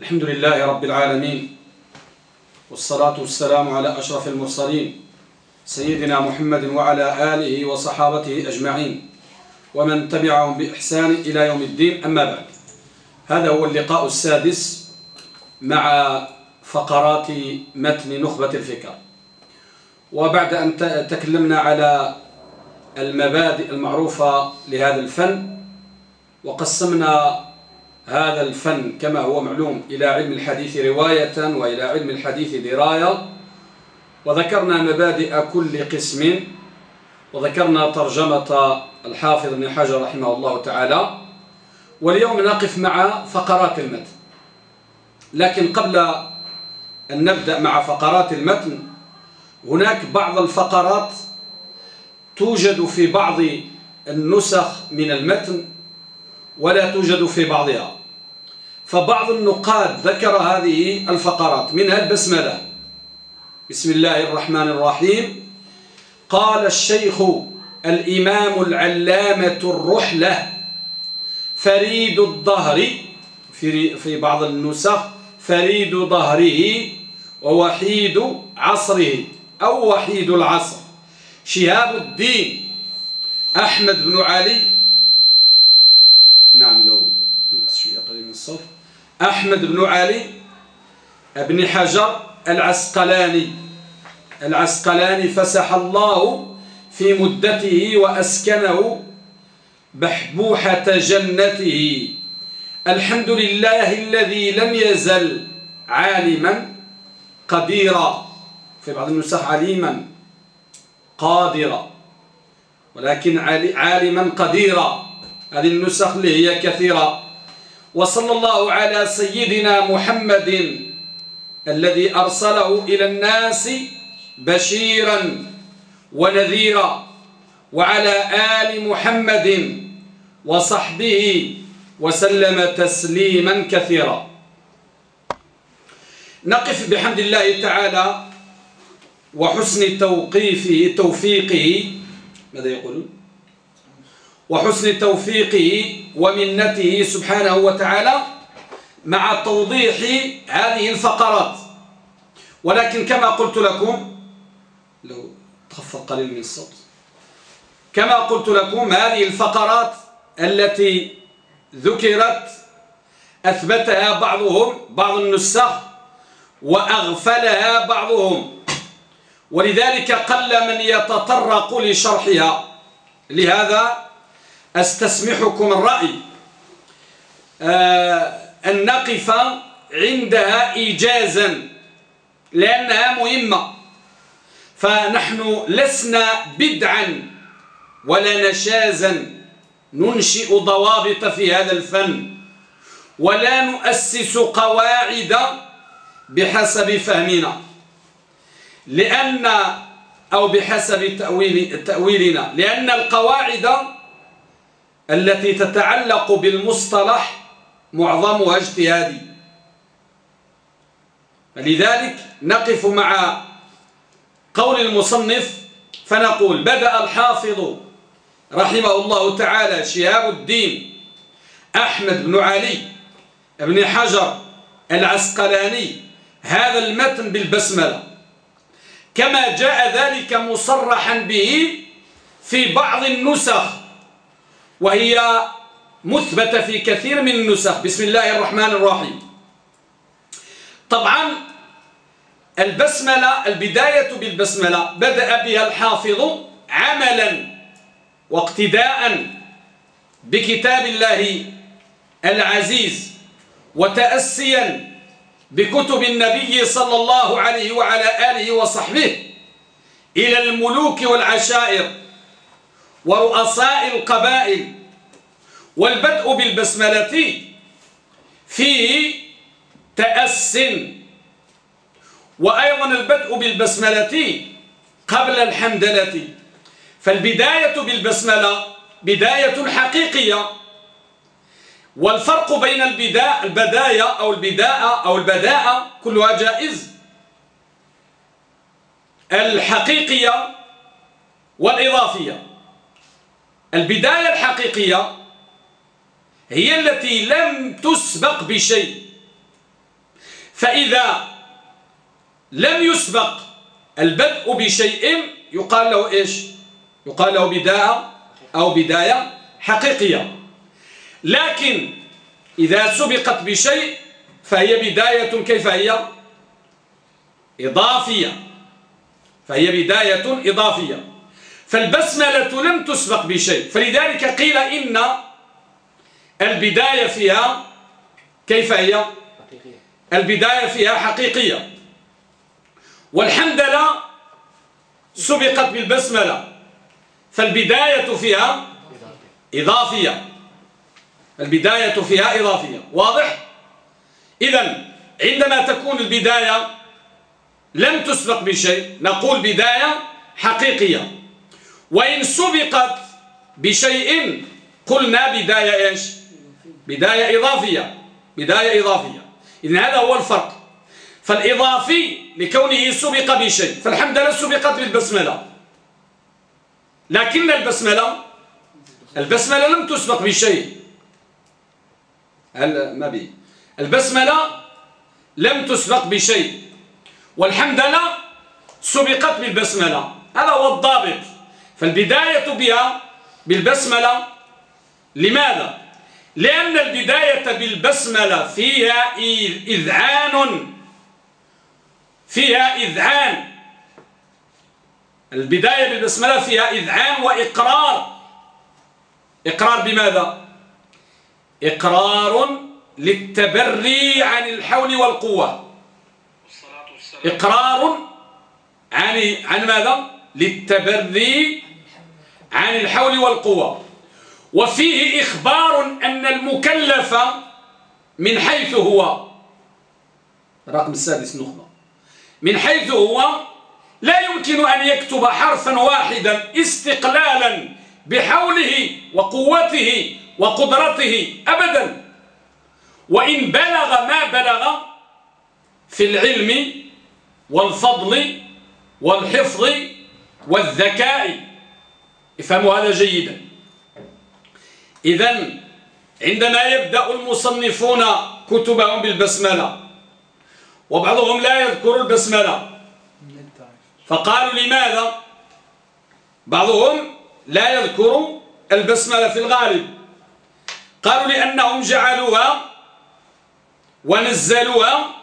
الحمد لله رب العالمين والصلاة والسلام على أشرف المرسلين سيدنا محمد وعلى آله وصحابته أجمعين ومن تبعهم بإحسان إلى يوم الدين أما بعد. هذا هو اللقاء السادس مع فقرات متن نخبة الفكر. وبعد أن تكلمنا على المبادئ المعروفة لهذا الفن وقسمنا هذا الفن كما هو معلوم إلى علم الحديث رواية وإلى علم الحديث دراية. وذكرنا مبادئ كل قسم. وذكرنا ترجمة الحافظ ابن حجر رحمه الله تعالى. واليوم نقف مع فقرات المتن. لكن قبل أن نبدأ مع فقرات المتن هناك بعض الفقرات توجد في بعض النسخ من المتن ولا توجد في بعضها. فبعض النقاد ذكر هذه الفقرات. منها البسملة. بسم الله الرحمن الرحيم. قال الشيخ الإمام العلامة الرحلة فريد الظهر في في بعض النسخ فريد ظهره ووحيد عصره أو وحيد العصر. شهاب الدين أحمد بن علي نعم لو شوية قليل من الصوت أحمد بن علي بن حجر العسقلاني. العسقلاني فسح الله في مدته وأسكنه بحبوحة جنته. الحمد لله الذي لم يزل عالما قديرا. في بعض النسخ عليما قادرا. ولكن عالما قديرا. هذه النسخ اللي هي كثيرة. وصلى الله على سيدنا محمد الذي أرسله إلى الناس بشيرا ونذيرا وعلى آل محمد وصحبه وسلم تسليما كثيرا. نقف بحمد الله تعالى وحسن توقيفه توفيقه. ماذا يقولون وحسن توفيقه ومنته سبحانه وتعالى مع توضيح هذه الفقرات. ولكن كما قلت لكم لو تخفض قليل من الصوت. كما قلت لكم هذه الفقرات التي ذكرت أثبتها بعضهم بعض النسخ وأغفلها بعضهم. ولذلك قل من يتطرق لشرحها. لهذا أستسمحكم الرأي. آه، أن نقف عندها إيجازا لأنها مهمة. فنحن لسنا بدعا ولا نشازا ننشئ ضوابط في هذا الفن. ولا نؤسس قواعد بحسب فهمنا. لأن أو بحسب تأويل تأويلنا. لأن القواعد التي تتعلق بالمصطلح معظمها اجتهادي. لذلك نقف مع قول المصنف فنقول بدأ الحافظ رحمه الله تعالى شهاب الدين أحمد بن علي بن حجر العسقلاني هذا المتن بالبسملة. كما جاء ذلك مصرحا به في بعض النسخ وهي مثبتة في كثير من النسخ. بسم الله الرحمن الرحيم. طبعا البسملة البداية بالبسملة بدأ بها الحافظ عملا واقتداء بكتاب الله العزيز وتأسيا بكتب النبي صلى الله عليه وعلى آله وصحبه إلى الملوك والعشائر. ورؤساء القبائل والبدء بالبسملة فيه تأس وأيضا البدء بالبسملة قبل الحمدلة. فالبداية بالبسملة بداية حقيقية والفرق بين البداء البداية أو البداء أو البداء كلها جائز. الحقيقية والإضافية. البداية الحقيقية هي التي لم تسبق بشيء. فإذا لم يسبق البدء بشيء يقال له إيش؟ يقال له بداية أو بداية حقيقية. لكن إذا سبقت بشيء فهي بداية كيف هي؟ إضافية. فهي بداية إضافية. فالبسملة لم تسبق بشيء. فلذلك قيل إن البداية فيها كيف هي؟ البداية فيها حقيقية. والحمدلة سبقت بالبسملة فالبداية فيها إضافية. البداية فيها إضافية. واضح؟ إذا عندما تكون البداية لم تسبق بشيء نقول بداية حقيقية. وإن سبقت بشيء قلنا بداية إيش؟ بداية إضافية. بداية إضافية. إذن هذا هو الفرق. فالإضافي لكونه سبق بشيء. فالحمد لله سبقت بالبسملة. لكن البسملة البسملة لم تسبق بشيء. هل ما بي؟ البسملة لم تسبق بشيء. والحمد لله سبقت بالبسملة. هذا هو الضابط. فالبداية بها بالبسملة لماذا؟ لأن البداية بالبسملة فيها إذعان فيها إذعان البداية بالبسملة فيها إذعان وإقرار إقرار بماذا؟ إقرار للتبري عن الحول والقوة إقرار عن عن ماذا؟ للتبري عن الحول والقوة. وفيه إخبار أن المكلف من حيث هو رقم السادس نخبة. من حيث هو لا يمكن أن يكتب حرفا واحدا استقلالا بحوله وقوته وقدرته أبدا. وإن بلغ ما بلغ في العلم والفضل والحفظ والذكاء افهموا هذا جيدا. إذا عندما يبدأ المصنفون كتبهم بالبسملة وبعضهم لا يذكر البسملة فقالوا لماذا؟ بعضهم لا يذكر البسملة في الغالب. قالوا لأنهم جعلوها ونزلوها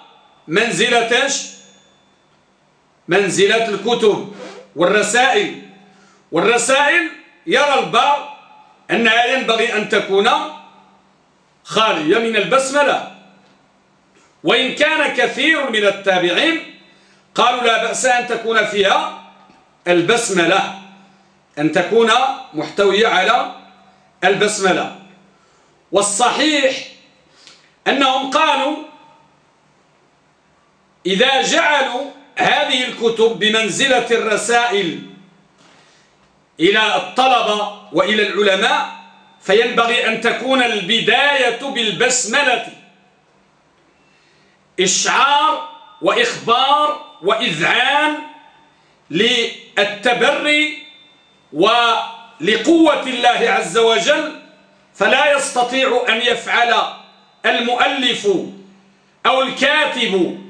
منزلة منزلة الكتب والرسائل. والرسائل يرى البعض أنها ينبغي أن تكون خالية من البسملة. وإن كان كثير من التابعين قالوا لا بأس أن تكون فيها البسملة أن تكون محتوية على البسملة. والصحيح أنهم قالوا إذا جعلوا هذه الكتب بمنزلة الرسائل إلى الطلبة وإلى العلماء فينبغي أن تكون البداية بالبسملة. إشعار وإخبار وإذعان للتبري ولقوة الله عز وجل فلا يستطيع أن يفعل المؤلف أو الكاتب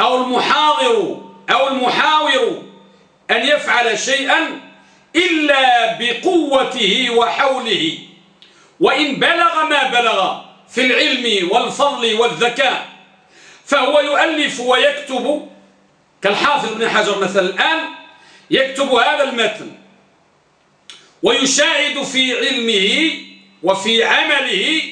أو المحاضر أو المحاور أن يفعل شيئا إلا بقوته وحوله. وإن بلغ ما بلغ في العلم والفضل والذكاء فهو يؤلف ويكتب. كالحافظ بن حجر مثلا الآن يكتب هذا المتن ويشاهد في علمه وفي عمله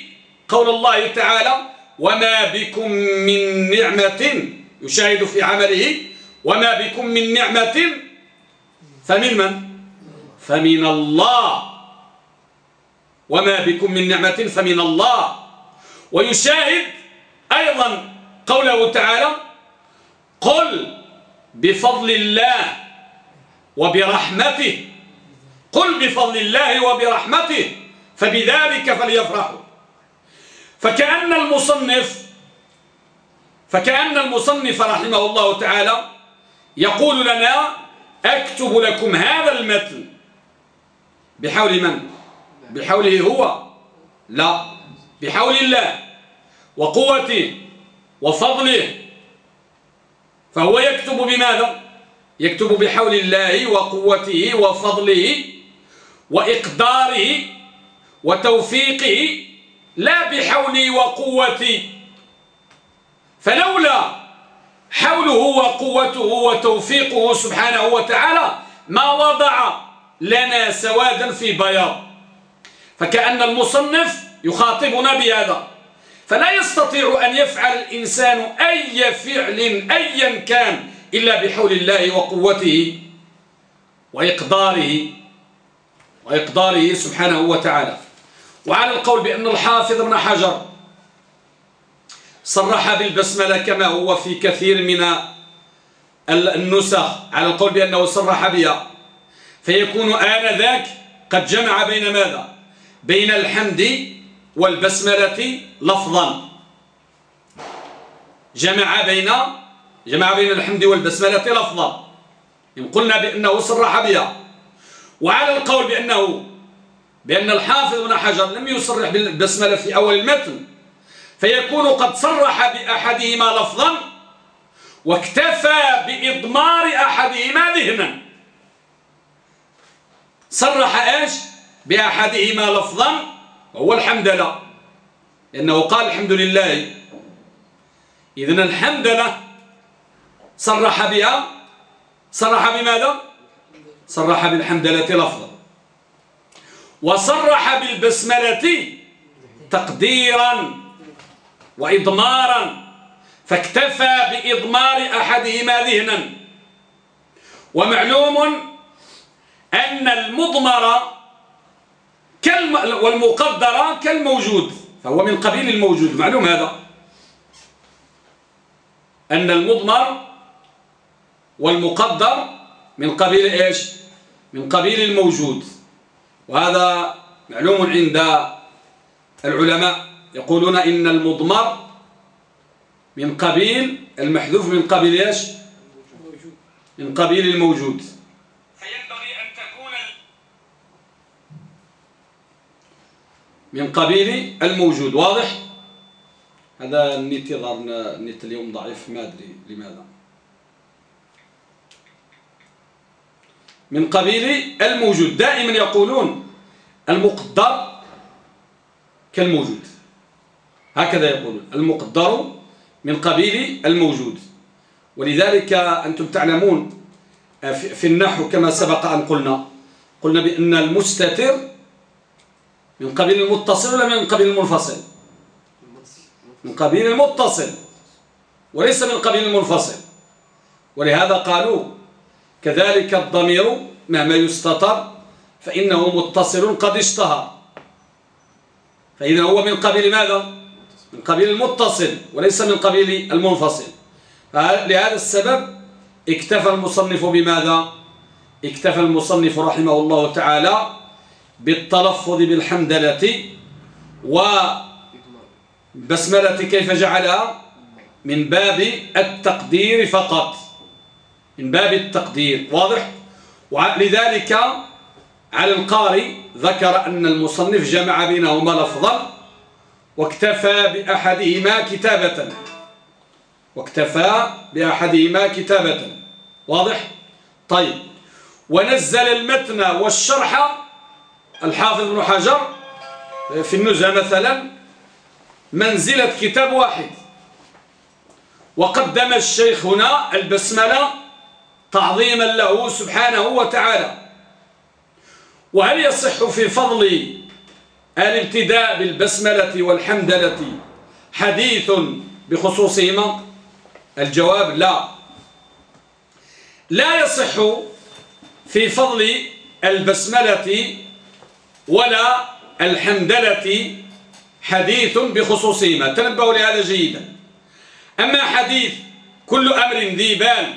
قول الله تعالى وما بكم من نعمة يشاهد في عمله. وما بكم من نعمة فمن من؟ فمن الله. وما بكم من نعمة فمن الله. ويشاهد أيضا قوله تعالى قل بفضل الله وبرحمته. قل بفضل الله وبرحمته فبذلك فليفرحوا. فكأن المصنف فكأن المصنف رحمه الله تعالى يقول لنا أكتب لكم هذا المتن. بحول من؟ بحوله هو. لا. بحول الله. وقوته. وفضله. فهو يكتب بماذا؟ يكتب بحول الله وقوته وفضله وإقداره وتوفيقه. لا بحولي وقوتي. فلولا حوله وقوته وتوفيقه سبحانه وتعالى ما وضع لنا سوادا في بياض. فكأن المصنف يخاطبنا بهذا. فلا يستطيع أن يفعل الإنسان أي فعل أيا كان إلا بحول الله وقوته وإقداره وإقداره سبحانه وتعالى. وعلى القول بأن الحافظ ابن حجر صرح بالبسملة كما هو في كثير من النسخ على القول بأنه صرح بها. فيكون آنذاك قد جمع بين ماذا؟ بين الحمد والبسملة لفظا. جمع بين جمع بين الحمد والبسملة لفظا. إن قلنا بأنه صرح بها وعلى القول بأنه بأن الحافظ بن حجر لم يصرح بالبسملة في أول المتن. فيكون قد صرح بأحدهما لفظا واكتفى بإضمار أحدهما ذهنا. صرح إيش؟ بأحدهما لفظا وهو الحمد لله لأنه قال الحمد لله. إذن الحمد لله صرح بها. صرح بماذا؟ صرح بالحمدلة لفظا. وصرح بالبسملة تقديرا وإضمارا. فاكتفى بإضمار أحدهما ذهنا. ومعلوم أن المضمر والمقدر كالموجود فهو من قبيل الموجود معلوم هذا. أن المضمر والمقدر من قبيل إيش؟ من قبيل الموجود. وهذا معلوم عند العلماء يقولون إن المضمر من قبيل المحذوف من قبيل إيش؟ من قبيل الموجود فينبغي أن تكون من قبيل الموجود. واضح؟ هذا النت يظهر النت اليوم ضعيف ما أدري لماذا. من قبيل الموجود. دائما يقولون المقدر كالموجود. هكذا يقولون المقدر من قبيل الموجود. ولذلك أنتم تعلمون في النحو كما سبق أن قلنا قلنا بأن المستتر من قبيل المتصل ولا من قبيل المنفصل؟ من قبيل المتصل. وليس من قبيل المنفصل. ولهذا قالوا كذلك الضمير مهما يستطر فإنه متصل قد اشتهر. فإذا هو من قبيل ماذا؟ من قبيل المتصل وليس من قبيل المنفصل. لهذا السبب اكتفى المصنف بماذا؟ اكتفى المصنف رحمه الله تعالى بالتلفظ بالحمدلة وبسملة كيف جعلها؟ من باب التقدير فقط. من باب التقدير. واضح؟ ولذلك على القاري ذكر أن المصنف جمع بينهما لفظا واكتفى بأحدهما كتابة. واكتفى بأحدهما كتابة. واضح؟ طيب. ونزل المتن والشرح الحافظ بن حجر في النزهة مثلا منزلة كتاب واحد. وقدم الشيخ هنا البسملة تعظيما له سبحانه وتعالى. وهل يصح في فضل الابتداء بالبسملة والحمدلة حديث بخصوصهما؟ الجواب لا. لا يصح في فضل البسملة ولا الحمدلة حديث بخصوصهما. تنبهوا لهذا جيدا. أما حديث كل أمر ذي بال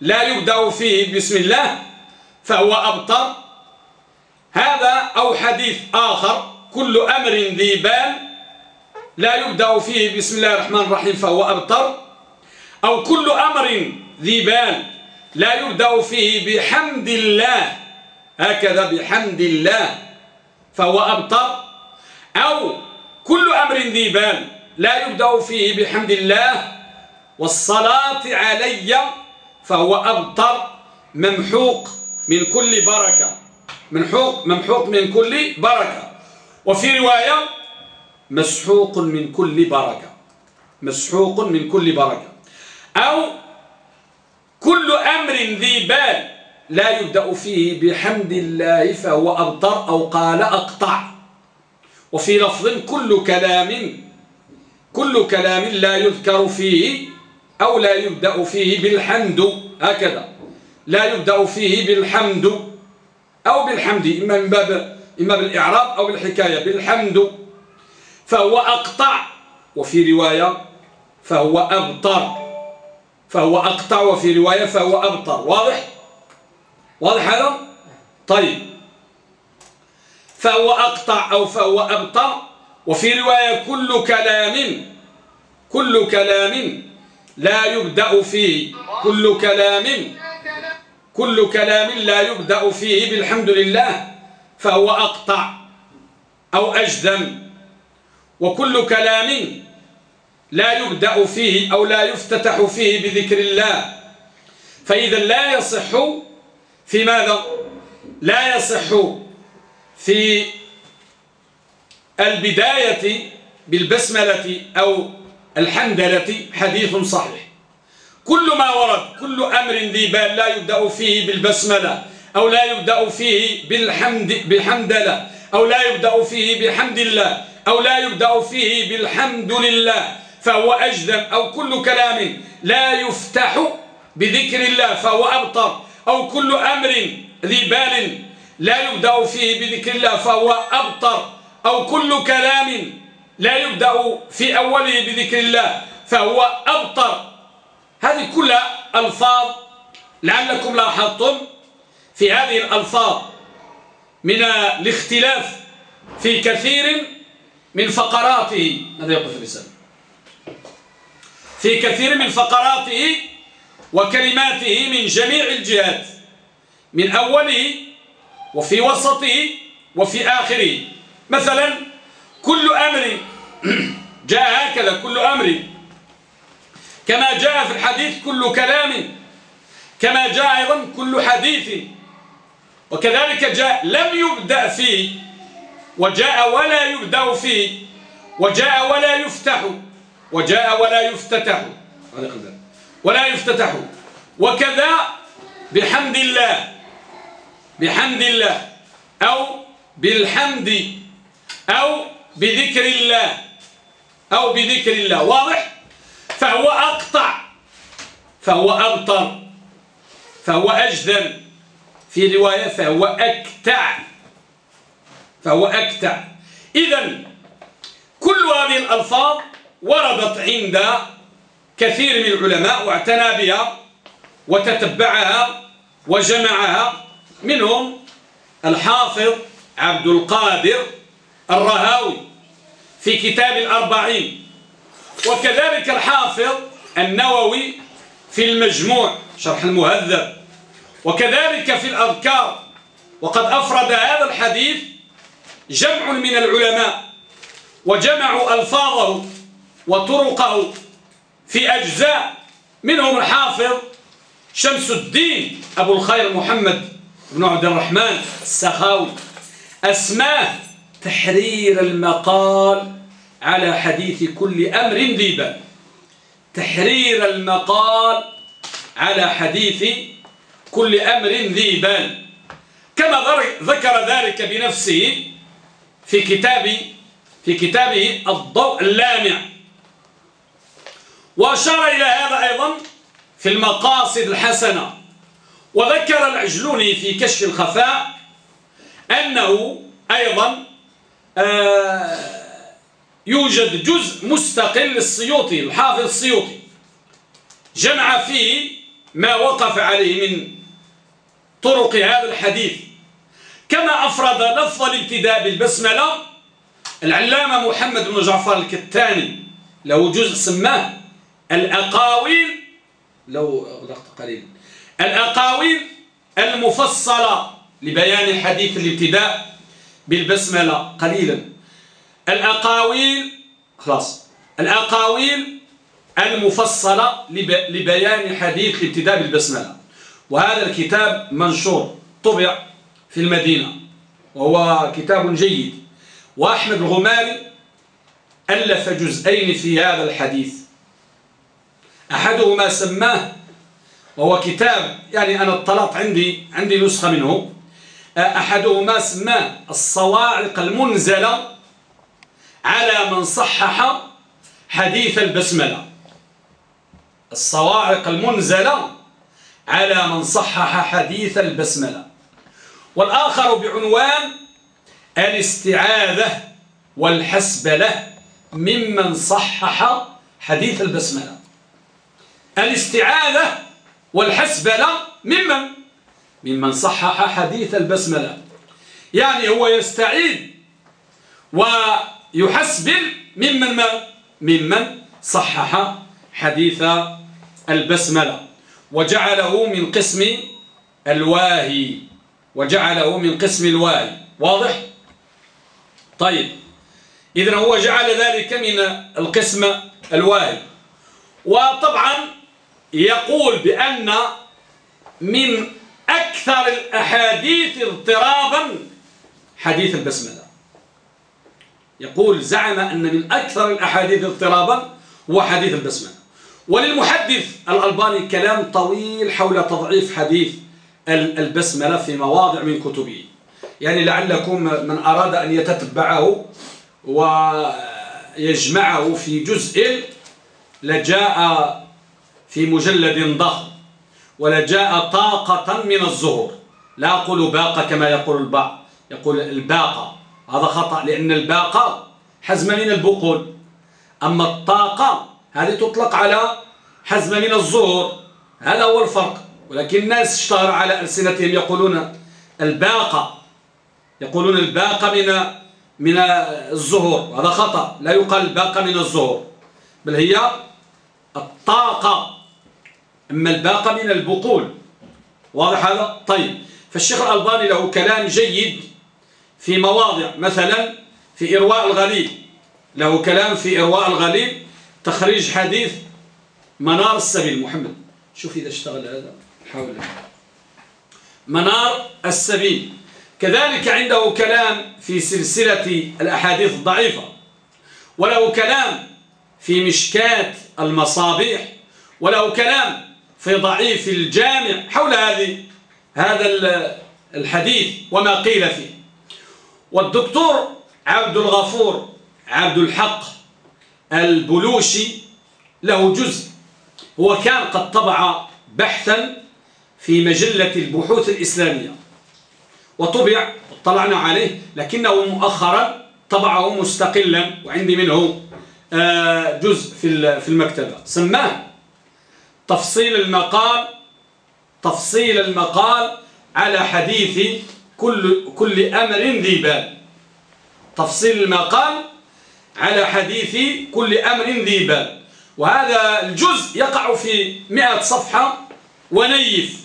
لا يبدأ فيه بسم الله فهو أبطر هذا أو حديث آخر كل أمر ذي بال لا يبدأ فيه بسم الله الرحمن الرحيم فهو أبطر أو كل أمر ذي بال لا يبدأ فيه بحمد الله هكذا بحمد الله. فهو أبطر أو كل أمر ذي بال لا يبدأ فيه بحمد الله والصلاة علي فهو أبطر ممحوق من كل بركة. ممحوق, ممحوق من كل بركة. وفي رواية مسحوق من كل بركة. مسحوق من كل بركة. أو كل أمر ذي بال لا يبدأ فيه بحمد الله فهو أبطر أو قال أقطع. وفي لفظ كل كلام كل كلام لا يذكر فيه أو لا يبدأ فيه بالحمد. هكذا. لا يبدأ فيه بالحمد أو بالحمد إما من باب إما بالإعراب أو بالحكاية. بالحمد فهو أقطع. وفي رواية فهو أبطر فهو أقطع. وفي رواية فهو أبطر. واضح؟ واضح هذا؟ طيب. فهو أقطع أو فهو أبطر وفي رواية كل كلام كل كلام لا يبدأ فيه كل كلام كل كلام لا يبدأ فيه بالحمد لله فهو أقطع أو أجدم وكل كلام لا يبدأ فيه أو لا يفتتح فيه بذكر الله فإذا لا يصح في ماذا؟ لا يصح في البداية بالبسملة أو الحمدلة حديث صحيح. كل ما ورد كل أمر ذي بال لا يبدأ فيه بالبسملة أو لا يبدأ فيه بالحمد بالحمدلة أو لا يبدأ فيه بحمد الله أو لا يبدأ فيه بالحمد لله فهو أجدم أو كل كلام لا يفتح بذكر الله فهو أبطر. أو كل أمر ذي بال لا يبدأ فيه بذكر الله فهو أبطر. أو كل كلام لا يبدأ في أوله بذكر الله فهو أبطر. هذه كلها ألفاظ لعلكم لاحظتم في هذه الألفاظ من الاختلاف في كثير من فقراته. ماذا يقول في الرسالة في كثير من فقراته وكلماته من جميع الجهات من أوله وفي وسطه وفي آخره. مثلا كل أمر جاء هكذا كل أمر. كما جاء في الحديث كل كلام. كما جاء أيضا كل حديث. وكذلك جاء لم يبدأ فيه. وجاء ولا يبدأ فيه. وجاء ولا يفتح. وجاء ولا يفتتح. ولا يفتتح. وكذا بحمد الله. بحمد الله. أو بالحمد. أو بذكر الله. أو بذكر الله. واضح؟ فهو أقطع. فهو أبطر فهو أجدم في رواية فهو أكتع. فهو أكتع. إذا كل هذه الألفاظ وردت عند كثير من العلماء واعتنى بها وتتبعها وجمعها. منهم الحافظ عبد القادر الرهاوي في كتاب الأربعين وكذلك الحافظ النووي في المجموع شرح المهذب وكذلك في الأذكار. وقد أفرد هذا الحديث جمع من العلماء وجمعوا ألفاظه وطرقه في أجزاء منهم الحافظ شمس الدين أبو الخير محمد بن عبد الرحمن السخاوي. أسماه تحرير المقال على حديث كل أمر ذي بال تحرير المقال على حديث كل أمر ذي بال كما ذكر ذلك بنفسه في كتاب في كتابه الضوء اللامع. وأشار إلى هذا أيضا في المقاصد الحسنة. وذكر العجلوني في كشف الخفاء أنه أيضا آه يوجد جزء مستقل للسيوطي الحافظ السيوطي. جمع فيه ما وقف عليه من طرق هذا الحديث. كما أفرد لفظ الابتداء بالبسملة العلامة محمد بن جعفر الكتاني له جزء سماه الأقاويل لو أغلقت قليلا. الأقاويل المفصلة لبيان حديث الابتداء بالبسملة قليلا. الأقاويل خلاص. الأقاويل المفصلة لبيان حديث الابتداء بالبسملة. وهذا الكتاب منشور طبع في المدينة. وهو كتاب جيد. وأحمد الغماري ألف جزئين في هذا الحديث. أحدهما سماه وهو كتاب يعني أنا اطلعت عندي عندي نسخة منه. أحدهما سماه الصواعق المنزلة على من صحح حديث البسملة. الصواعق المنزلة على من صحح حديث البسملة. والآخر بعنوان الاستعاذة والحسبلة ممن صحح حديث البسملة. الاستعاذة والحسبلة ممن؟ ممن صحح حديث البسملة. يعني هو يستعيد ويحسبل ممن ممن صحح حديث البسملة. وجعله من قسم الواهي. وجعله من قسم الواهي. واضح؟ طيب. إذن هو جعل ذلك من القسم الواهي. وطبعا يقول بأن من أكثر الأحاديث اضطرابا حديث البسملة. يقول زعم أن من أكثر الأحاديث اضطرابا هو حديث البسملة. وللمحدث الألباني كلام طويل حول تضعيف حديث البسملة في مواضع من كتبه. يعني لعلكم من أراد أن يتتبعه ويجمعه في جزء لجاء في مجلد ضخم ولجاء طاقة من الزهور. لا أقول باقة كما يقول البعض يقول الباقة. هذا خطأ لأن الباقة حزم من البقول. أما الطاقة هذه تطلق على حزم من الزهور. هذا هو الفرق. ولكن الناس اشتهر على ألسنتهم يقولون الباقة يقولون الباقة من من الزهور. هذا خطأ. لا يقال الباقة من الزهور. بل هي الطاقة. أما الباقة من البقول. واضح هذا؟ طيب. فالشيخ الألباني له كلام جيد في مواضع مثلا في إرواء الغليل. له كلام في إرواء الغليل تخريج حديث منار السبيل. محمد شوف إذا اشتغل هذا. حاول منار السبيل. كذلك عنده كلام في سلسلة الأحاديث الضعيفة. وله كلام في مشكات المصابيح. وله كلام في ضعيف الجامع حول هذه هذا الحديث وما قيل فيه. والدكتور عبد الغفور عبد الحق البلوشي له جزء. هو كان قد طبع بحثا في مجلة البحوث الإسلامية. وطبع اطلعنا عليه لكنه مؤخرا طبعه مستقلا وعندي منه آه، جزء في المكتبة. سماه تفصيل المقال تفصيل المقال على حديث كل, كل أمر ذي بال تفصيل المقال على حديث كل أمر ذي بال وهذا الجزء يقع في مئة صفحة ونيف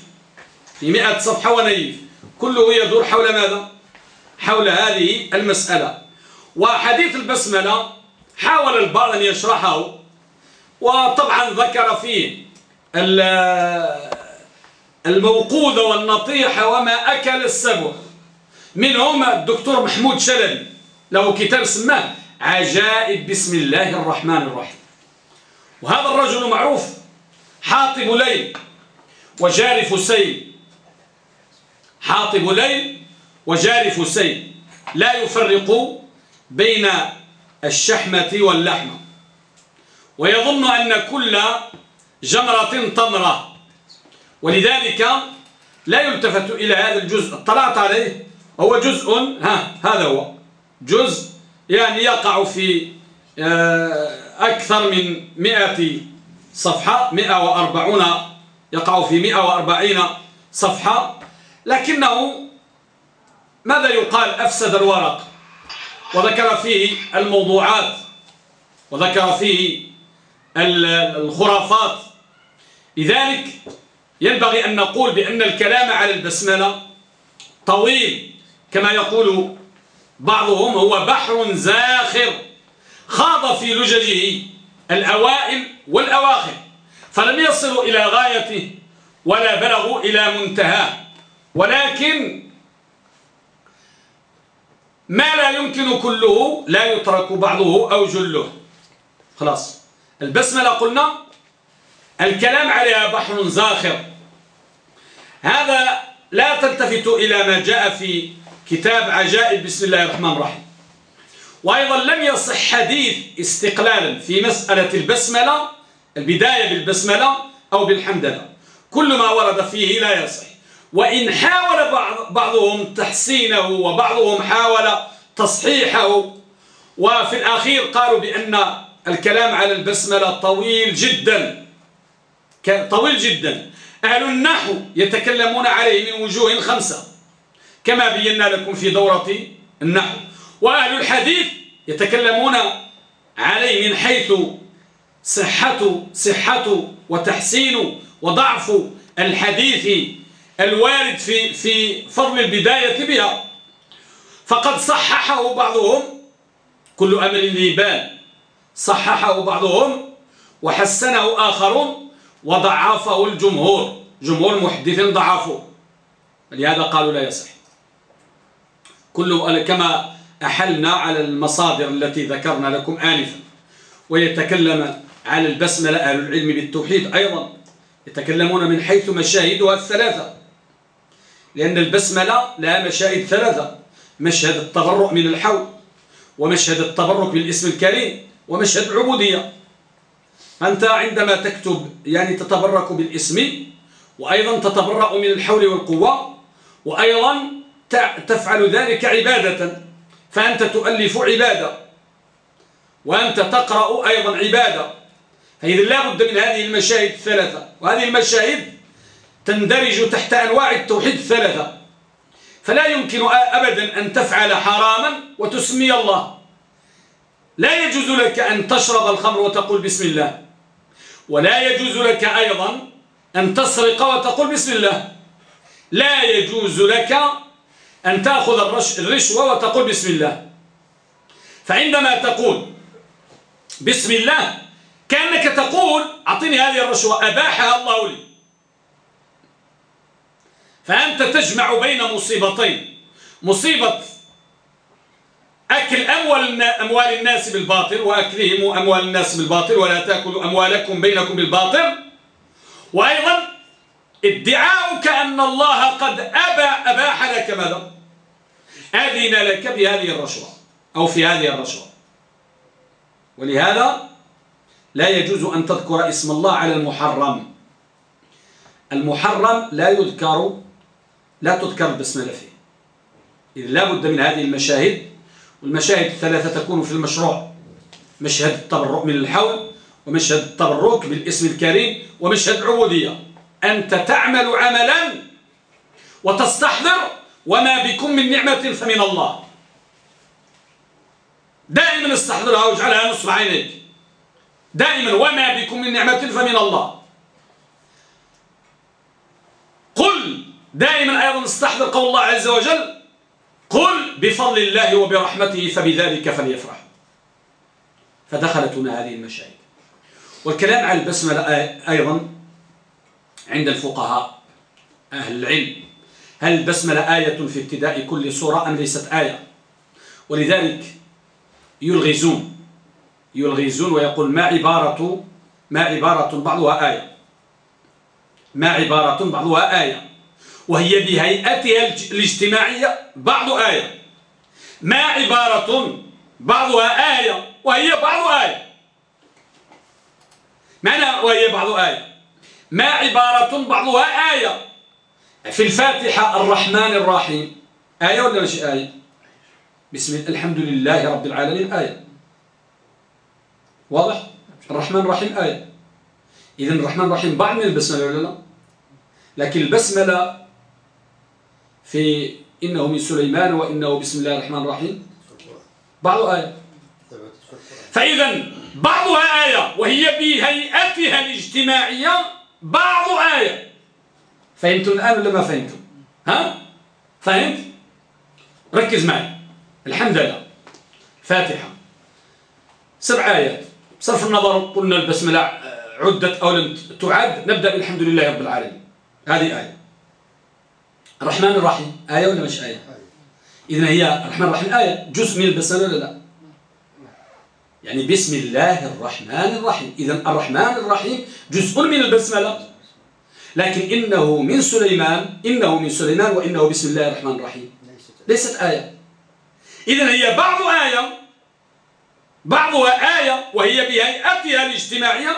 في مئة صفحة ونيف. كله يدور حول ماذا؟ حول هذه المسألة. وحديث البسملة حاول البعض أن يشرحه وطبعا ذكر فيه الموقوذة والنطيحة وما أكل السبع. منهم الدكتور محمود شلبي له كتاب سماه عجائب بسم الله الرحمن الرحيم. وهذا الرجل معروف حاطب ليل وجارف سيل. حاطب ليل وجارف سيل. لا يفرق بين الشحمة واللحمة. ويظن أن كل جمرة تمرة. ولذلك لا يلتفت إلى هذا الجزء. اطلعت عليه هو جزء ها هذا هو. جزء يعني يقع في آه، أكثر من مئة صفحة مئة وأربعون يقع في مئة وأربعين صفحة. لكنه ماذا يقال؟ أفسد الورق. وذكر فيه الموضوعات. وذكر فيه الخرافات. لذلك ينبغي أن نقول بأن الكلام على البسملة طويل كما يقول بعضهم هو بحر زاخر خاض في لججه الأوائل والأواخر فلم يصلوا إلى غايته ولا بلغوا إلى منتهاه. ولكن ما لا يمكن كله لا يترك بعضه أو جله. خلاص البسملة قلنا الكلام عليها بحر زاخر. هذا لا تلتفت إلى ما جاء في كتاب عجائب بسم الله الرحمن الرحيم. وأيضا لم يصح حديث استقلالا في مسألة البسملة البداية بالبسملة أو بالحمدلة. كل ما ورد فيه لا يصح. وإن حاول بعضهم تحسينه وبعضهم حاول تصحيحه. وفي الأخير قالوا بأن الكلام على البسملة طويل جدا. طويل جدا. أهل النحو يتكلمون عليه من وجوه خمسة. كما بينا لكم في دورة النحو. وأهل الحديث يتكلمون عليه من حيث صحة صحة وتحسين وضعف الحديث الوارد في في فضل البداية بها. فقد صححه بعضهم. كل أمر ذي بال صححه بعضهم وحسنه آخرون. وضعفه الجمهور. جمهور محدث ضعفه. لهذا قالوا لا يصح. كل كما أحلنا على المصادر التي ذكرنا لكم آنفا ويتكلم على البسملة أهل العلم بالتوحيد أيضا. يتكلمون من حيث مشاهدها الثلاثة. لأن البسملة لها مشاهد ثلاثة. مشهد التبرؤ من الحول ومشهد التبرك بالاسم الكريم ومشهد العبودية. أنت عندما تكتب يعني تتبرك بالاسم وأيضا تتبرأ من الحول والقوة وأيضا تفعل ذلك عبادة. فأنت تؤلف عبادة وأنت تقرأ أيضا عبادة. فإذا لا بد من هذه المشاهد الثلاثة وهذه المشاهد تندرج تحت أنواع التوحيد الثلاثة. فلا يمكن أبدا أن تفعل حراما وتسمي الله. لا يجوز لك أن تشرب الخمر وتقول بسم الله. ولا يجوز لك أيضا أن تسرق وتقول بسم الله. لا يجوز لك أن تأخذ الرشوة وتقول بسم الله. فعندما تقول بسم الله كأنك تقول أعطيني هذه الرشوة أباحها الله لي. فأنت تجمع بين مصيبتين. مصيبة أكل أموال أموال الناس بالباطل وأكلهم أموال الناس بالباطل ولا تأكلوا أموالكم بينكم بالباطل. وأيضا ادعاؤك أن الله قد أبى أباح لك ماذا أذن لك بهذه الرشوة أو في هذه الرشوة. ولهذا لا يجوز أن تذكر اسم الله على المحرم. المحرم لا يذكر لا تذكر البسملة فيه إذ لا بد من هذه المشاهد والمشاهد الثلاثة تكون في المشروع. مشهد التبرؤ من الحول ومشهد التبرك بالاسم الكريم ومشهد العبودية. أنت تعمل عملا وتستحضر وما بكم من نعمة فمن الله. دائما استحضرها واجعلها نصب عينيك. دائما وما بكم من نعمة فمن الله. قل دائما أيضا استحضر قول الله عز وجل قل بفضل الله وبرحمته فبذلك فليفرح. فدخلت هنا هذه المشاهد. والكلام على البسملة أيضا عند الفقهاء أهل العلم. هل البسملة آية في ابتداء كل سورة أم ليست آية؟ ولذلك يلغزون يلغزون ويقول ما عبارة ما عبارة بعضها آية. ما عبارة بعضها آية. وهي بهيئتها الاجتماعية. بعض آية. ما عبارة بعضها آية وهي بعض آية. معنى وهي بعض آية. ما عبارة بعضها آية. في الفاتحة الرحمن الرحيم. آية ولا مش آية؟ بسم الحمد لله رب العالمين. آية. واضح؟ الرحمن الرحيم آية. إذن الرحمن الرحيم بعض من البسملة ولا لا؟ لكن البسملة في إنه من سليمان وإنه بسم الله الرحمن الرحيم. بعض آية. فإذا بعضها آية وهي بهيئتها الاجتماعية بعض آية. فهمتم الآن ولا ما فهمتم؟ ها؟ فهمت؟ ركز معي. الحمد لله. فاتحة. سبع آيات. بصرف النظر قلنا البسملة عدت أو لم تعد نبدأ بالحمد لله رب العالمين. هذه آية. الرحمن الرحيم. آية ولا مش آية؟ إذن هي الرحمن الرحيم آية. جزء من البسملة ولا لا؟ يعني بسم الله الرحمن الرحيم. إذن الرحمن الرحيم جزء من البسملة. لكن إنه من سليمان إنه من سليمان وإنه بسم الله الرحمن الرحيم. ليست آية. إذن هي بعض آية بعضها آية وهي بهيئتها الاجتماعية.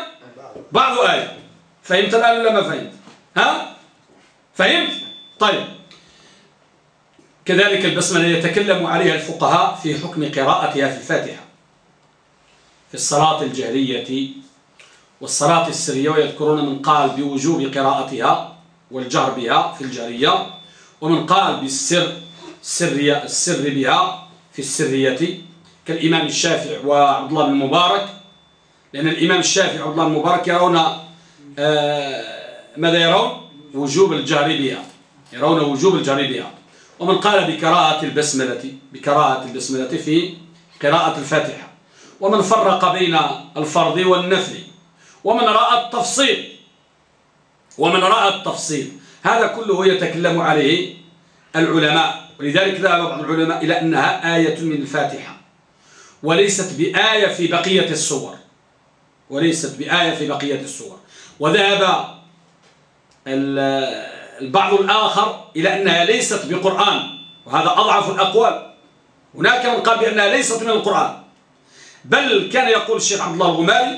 بعض آية. فهمت الآن ولا ما فهمت؟ ها؟ فهمت؟ طيب. كذلك البسملة يتكلم عليها الفقهاء في حكم قراءتها في الفاتحة. في الصلاة الجهرية والصلاة السرية ويذكرون من قال بوجوب قراءتها والجهر بها في الجهرية ومن قال بالسر السرية السر بها في السرية. كالإمام الشافعي وعبد الله بن المبارك لأن الإمام الشافعي وعبد الله بن المبارك يرون آه، ماذا يرون؟ وجوب الجهر بها. يرون وجوب الجهر بها ومن قال بكراهة البسملة بكراهة البسملة في قراءة الفاتحة. ومن فرق بين الفرض والنفل ومن رأى التفصيل. ومن رأى التفصيل. هذا كله يتكلم عليه العلماء. ولذلك ذهب بعض العلماء إلى أنها آية من الفاتحة. وليست بآية في بقية السور. وليست بآية في بقية السور. وذهب البعض الآخر إلى أنها ليست بقرآن وهذا أضعف الأقوال. هناك من قال بأنها ليست من القرآن. بل كان يقول الشيخ عبد الله الغماري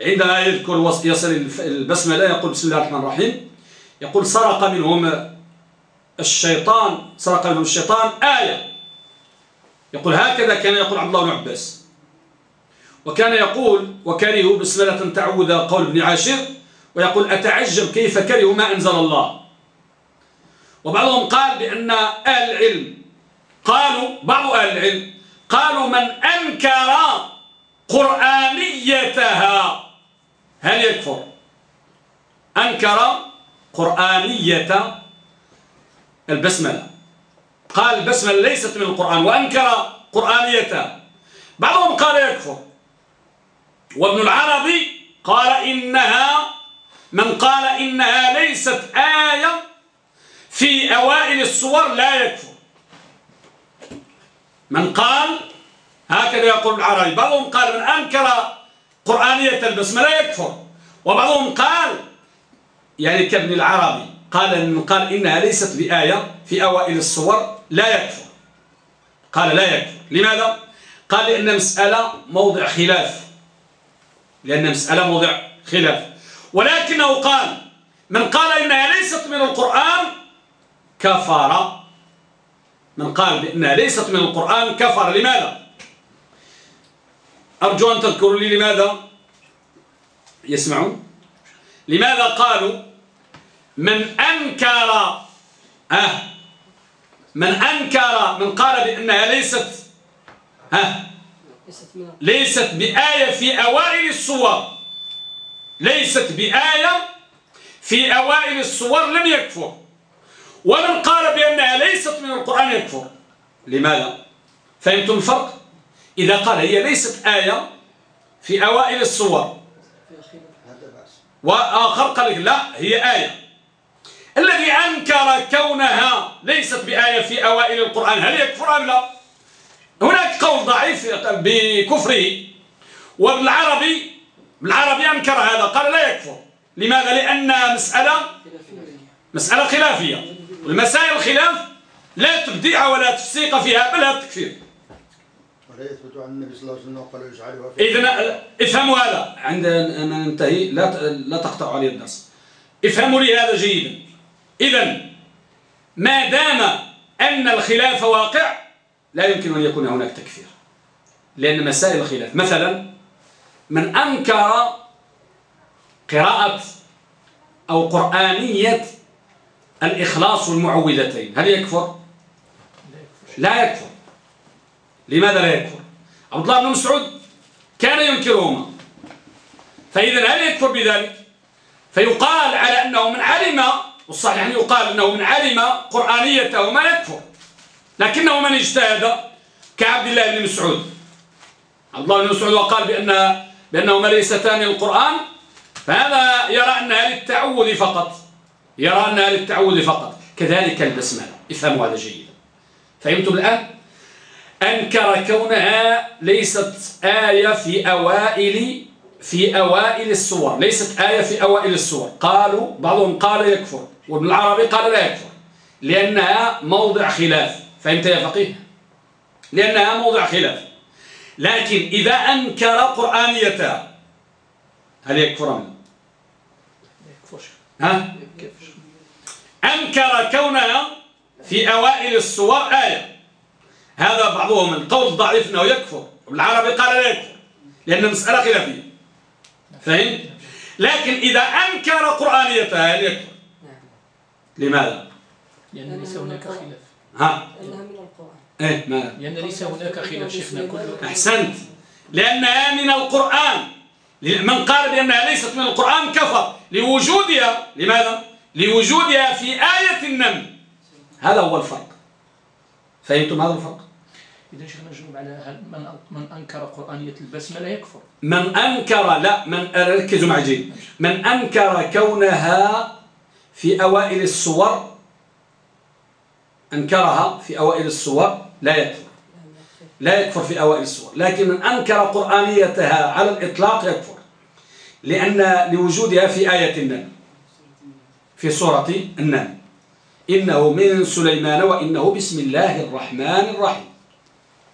عندما يذكر يصل البسملة يقول بسم الله الرحمن الرحيم. يقول سرق منهم الشيطان سرق منهم الشيطان آية. يقول هكذا كان يقول عبد الله بن عباس. وكان يقول وكرهوا بسملة تعود قول ابن عاشر ويقول أتعجب كيف كرهوا ما أنزل الله. وبعضهم قال بأن أهل العلم قالوا بعض أهل العلم قالوا من أنكر قرآنيتها هل يكفر؟ أنكر قرآنية البسملة. قال البسملة ليست من القرآن وأنكر قرآنيتها. بعضهم قال يكفر. وابن العربي قال إنها من قال إنها ليست آية في أوائل الصور لا يكفر. من قال هكذا يقول العربي. بعضهم قال من أنكر قرآنية البسمة لا يكفر. وبعضهم قال يعني كابن العربي قال إن قال إنها ليست بآية في أوائل الصور لا يكفر. قال لا يكفر. لماذا؟ قال لأن مسألة موضع خلاف. لأن مسألة موضع خلاف. ولكنه قال من قال إنها ليست من القرآن كفر من قال بأنها ليست من القرآن كفر لماذا؟ أرجو أن تذكروا لي لماذا؟ يسمعون؟ لماذا قالوا من أنكر أه من أنكر من قال بأنها ليست ها؟ ليست بآية في أوائل الصور ليست بآية في أوائل الصور لم يكفر. ومن قال بأنها ليست من القرآن يكفر. لماذا؟ فهمتم الفرق؟ إذا قال هي ليست آية في أوائل الصور وآخر قال لا هي آية. الذي أنكر كونها ليست بآية في أوائل القرآن هل يكفر أم لا؟ هناك قول ضعيف بكفره وابن العربي العربي أنكر هذا قال لا يكفر. لماذا؟ لأن مسألة مسألة خلافية. والمسائل الخلاف لا تبديع ولا تفسيق فيها بل التكفير ولا يثبت عن النبي صلى الله عليه وسلم قال يجعلها إذن افهموا هذا. عند أن ننتهي لا لا تقطعوا علي الدرس افهموا لي هذا جيدا. إذا ما دام أن الخلاف واقع لا يمكن أن يكون هناك تكفير. لأن مسائل الخلاف مثلا من أنكر قراءة أو قرآنية الإخلاص والمعوذتين هل يكفر؟ لا يكفر لماذا لا يكفر؟ عبد الله بن مسعود كان ينكرهما فإذا هل يكفر بذلك؟ فيقال على أنه من علم والصحيح أن يقال أنه من علم قرآنيته ما يكفر لكنه من اجتهد كعبد الله بن مسعود عبد الله بن مسعود وقال بأن بأنهما ليستان القرآن فهذا يرى أنها للتعود فقط. يرى أنها للتعود فقط. كذلك البسملة. افهموا هذا جيدا. فهمتم الآن؟ أنكر كونها ليست آية في أوائل في أوائل السور. ليست آية في أوائل السور. قالوا بعضهم قال يكفر وابن العربي قال لا يكفر. لأنها موضع خلاف. فهمت يا فقيه؟ لأنها موضع خلاف. لكن إذا أنكر قرآنيتها هل يكفر أم ها؟ أنكر كونها في أوائل السور آية. هذا بعضهم القول الضعيف أنه يكفر. والعربي قال لا يكفر لأن المسألة خلافية. فهمت؟ لكن إذا أنكر قرآنيتها هل يكفر؟ لماذا؟ لأن ليس هناك خلاف. ها؟ إيه ما لأن ليس هناك خلاف شيخنا كله. أحسنت. لأنها من القرآن من قال بأنها ليست من القرآن كفر. لوجودها لماذا؟ لوجودها في آية النمل هذا هو الفرق. فهمتم هذا الفرق؟ إذا شيخنا نجاوب على من من أنكر قرآنية البسملة يكفر. من أنكر لا من ركزوا معي جيد. من أنكر كونها في أوائل السور أنكرها في أوائل السور لا يكفر. لا يكفر في أوائل السور. لكن من أنكر قرآنيتها على الإطلاق يكفر. لأن لوجودها في آية النمل. في سورة النمل. إنه من سليمان وإنه بسم الله الرحمن الرحيم.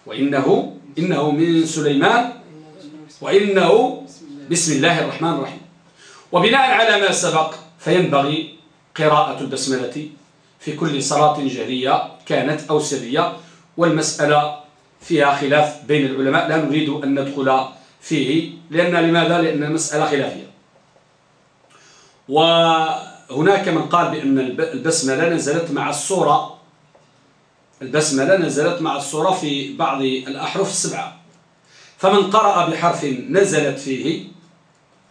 وإنه إنه من سليمان وإنه بسم الله الرحمن الرحيم. وبناء على ما سبق فينبغي قراءة البسملة في كل صلاة جهرية كانت أو سرية والمسألة فيها خلاف بين العلماء. لا نريد أن ندخل فيه. لأن لماذا؟ لأن المسألة خلافية. وهناك من قال بأن البسملة نزلت مع الصورة. البسملة نزلت مع الصورة في بعض الأحرف السبعة. فمن قرأ بحرف نزلت فيه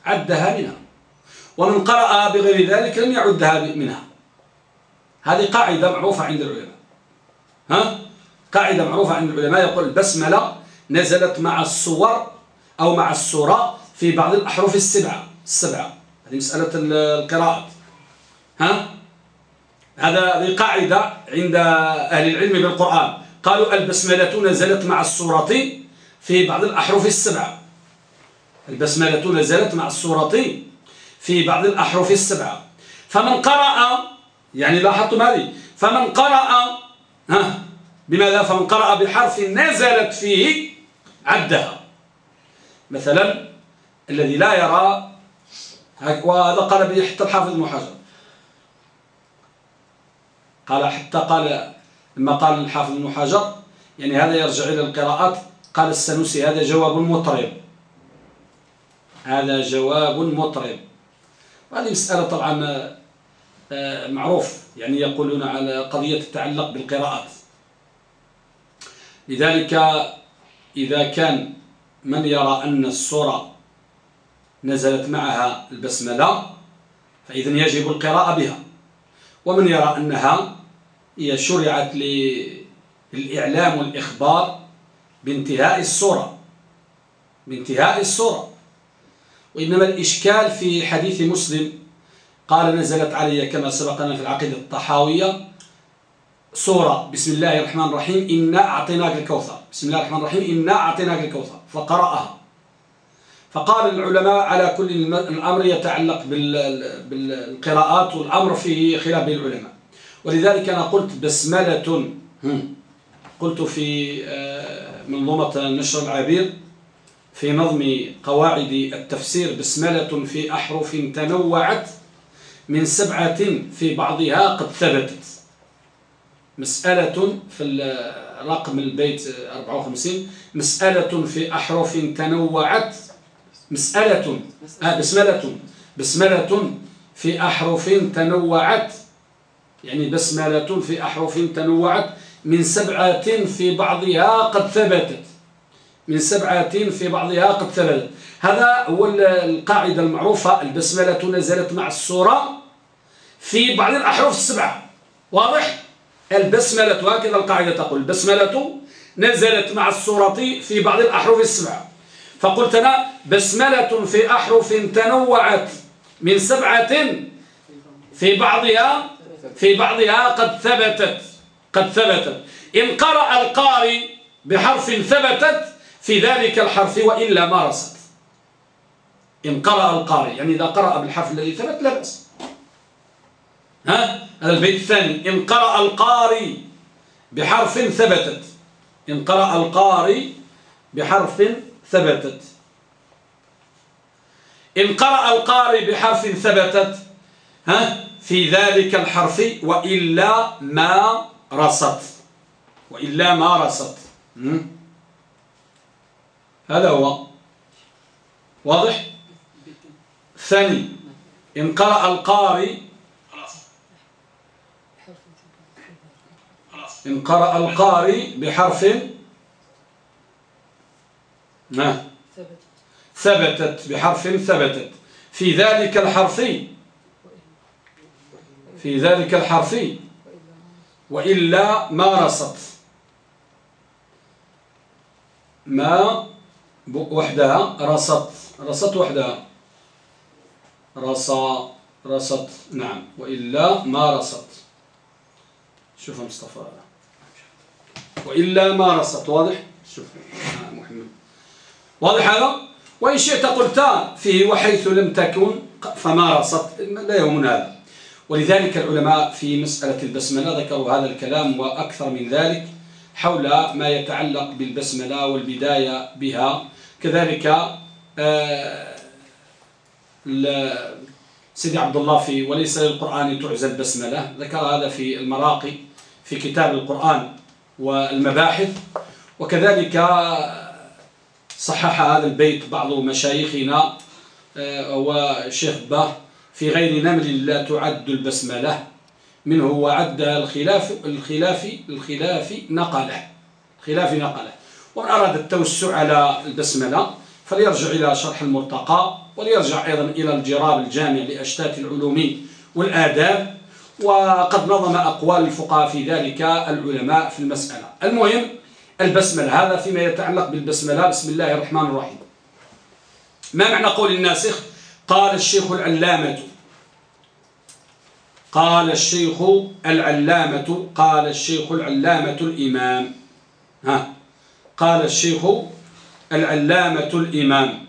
عدها منها. ومن قرأ بغير ذلك لم يعدها منها. هذه قاعدة معروفة عند العلماء. ها؟ قاعدة معروفة عند العلماء يقول البسملة نزلت مع الصور أو مع السورة في بعض الأحرف السبعة. السبعة. هذه مسألة القراءات ها؟ هذا قاعدة عند أهل العلم بالقرآن. قالوا البسملة نزلت مع السورة في بعض الأحرف السبعة. البسملة نزلت مع السورة في بعض الأحرف السبعة. فمن قرأ يعني لاحظتم هذه. فمن قرأ ها؟ بماذا فمن قرأ بحرف نزلت فيه عدها. مثلا الذي لا يرى وهذا قال به حتى الحافظ ابن حجر. قال حتى قال لما قال الحافظ ابن حجر يعني هذا يرجع إلى القراءات قال السنوسي هذا جواب مطرب. هذا جواب مطرب. وهذه مسألة طبعا آه، معروف يعني يقولون على قضية تتعلق بالقراءات. لذلك إذا كان من يرى أن الصورة نزلت معها البسملة فإذا يجب القراءة بها. ومن يرى أنها هي شرعت للإعلام والإخبار بانتهاء الصورة. بانتهاء الصورة. وإنما الإشكال في حديث مسلم قال نزلت علي كما سبقنا في العقيدة الطحاوية سورة. بسم الله الرحمن الرحيم. إنا أعطيناك الكوثر. بسم الله الرحمن الرحيم. إنا أعطيناك الكوثر. فقرأها. فقال العلماء على كل الأمر يتعلق بالقراءات والأمر فيه خلاف بين العلماء. ولذلك أنا قلت بسملة قلت في آه، منظومة نشر العبير في نظم قواعد التفسير بسملة في أحرف تنوعت من سبعة في بعضها قد ثبتت. مسألة في رقم البيت 54 مسألة في أحرف تنوعت مسألة آه بسملة بسملة في أحرف تنوعت يعني بسملة في أحرف تنوعت من سبعة في بعضها قد ثبتت من سبعة في بعضها قد ثبتت هذا هو القاعدة المعروفة البسملة نزلت مع السورة في بعض الأحرف السبعة واضح؟ البسملة هكذا القاعدة تقول. البسملة نزلت مع السورة في بعض الأحرف السبعة فقلت أنا بسملة في أحرف تنوعت من سبعة في بعضها في بعضها قد ثبتت قد ثبتت. إن قرأ القارئ بحرف ثبتت في ذلك الحرف وإلا مارست إن قرأ القارئ يعني إذا قرأ بالحرف الذي ثبت لا بأس. ها؟ البيت الثاني. إن قرأ القارئ بحرف ثبتت. إن قرأ القارئ بحرف ثبتت. إن قرأ القارئ بحرف ثبتت ها في ذلك الحرف وإلا ما رصت. وإلا ما رصت. هذا هو. واضح؟ ثاني. إن قرأ القارئ إن قرأ القارئ بحرف ما؟ ثبتت. بحرف ثبتت. في ذلك الحرف. في ذلك الحرف. وإلا مارست ما وحدها رصت. رصت وحدها. رصا رصت نعم. وإلا مارست شوف مصطفى. وإلا مارست واضح؟ شوف محمد. واضح هذا؟ وإن شئت قلت فيه وحيث لم تكن فمارست لا يهمنا هذا. ولذلك العلماء في مسألة البسملة ذكروا هذا الكلام وأكثر من ذلك حول ما يتعلق بالبسملة والبداية بها. كذلك آه، سيدي عبد الله في وليس للقرآن تعزى البسملة. ذكر هذا في المراقي في كتاب القرآن. والمباحث وكذلك صحح هذا البيت بعض مشايخنا آه، والشيخ باه في غير نمل لا تعد البسملة. منه وعد الخلاف الخلاف الخلاف نقلة خلاف نقلة. ومن أراد التوسع على البسملة فليرجع إلى شرح المرتقى وليرجع أيضا إلى الجراب الجامع لأشتات العلوم والآداب. وقد نظم أقوال الفقهاء في ذلك العلماء في المسألة. المهم البسملة هذا فيما يتعلق بالبسملة. بسم الله الرحمن الرحيم. ما معنى قول الناسخ؟ قال الشيخ العلامة. قال الشيخ العلامة. قال الشيخ العلامة الإمام. ها. قال الشيخ العلامة الإمام.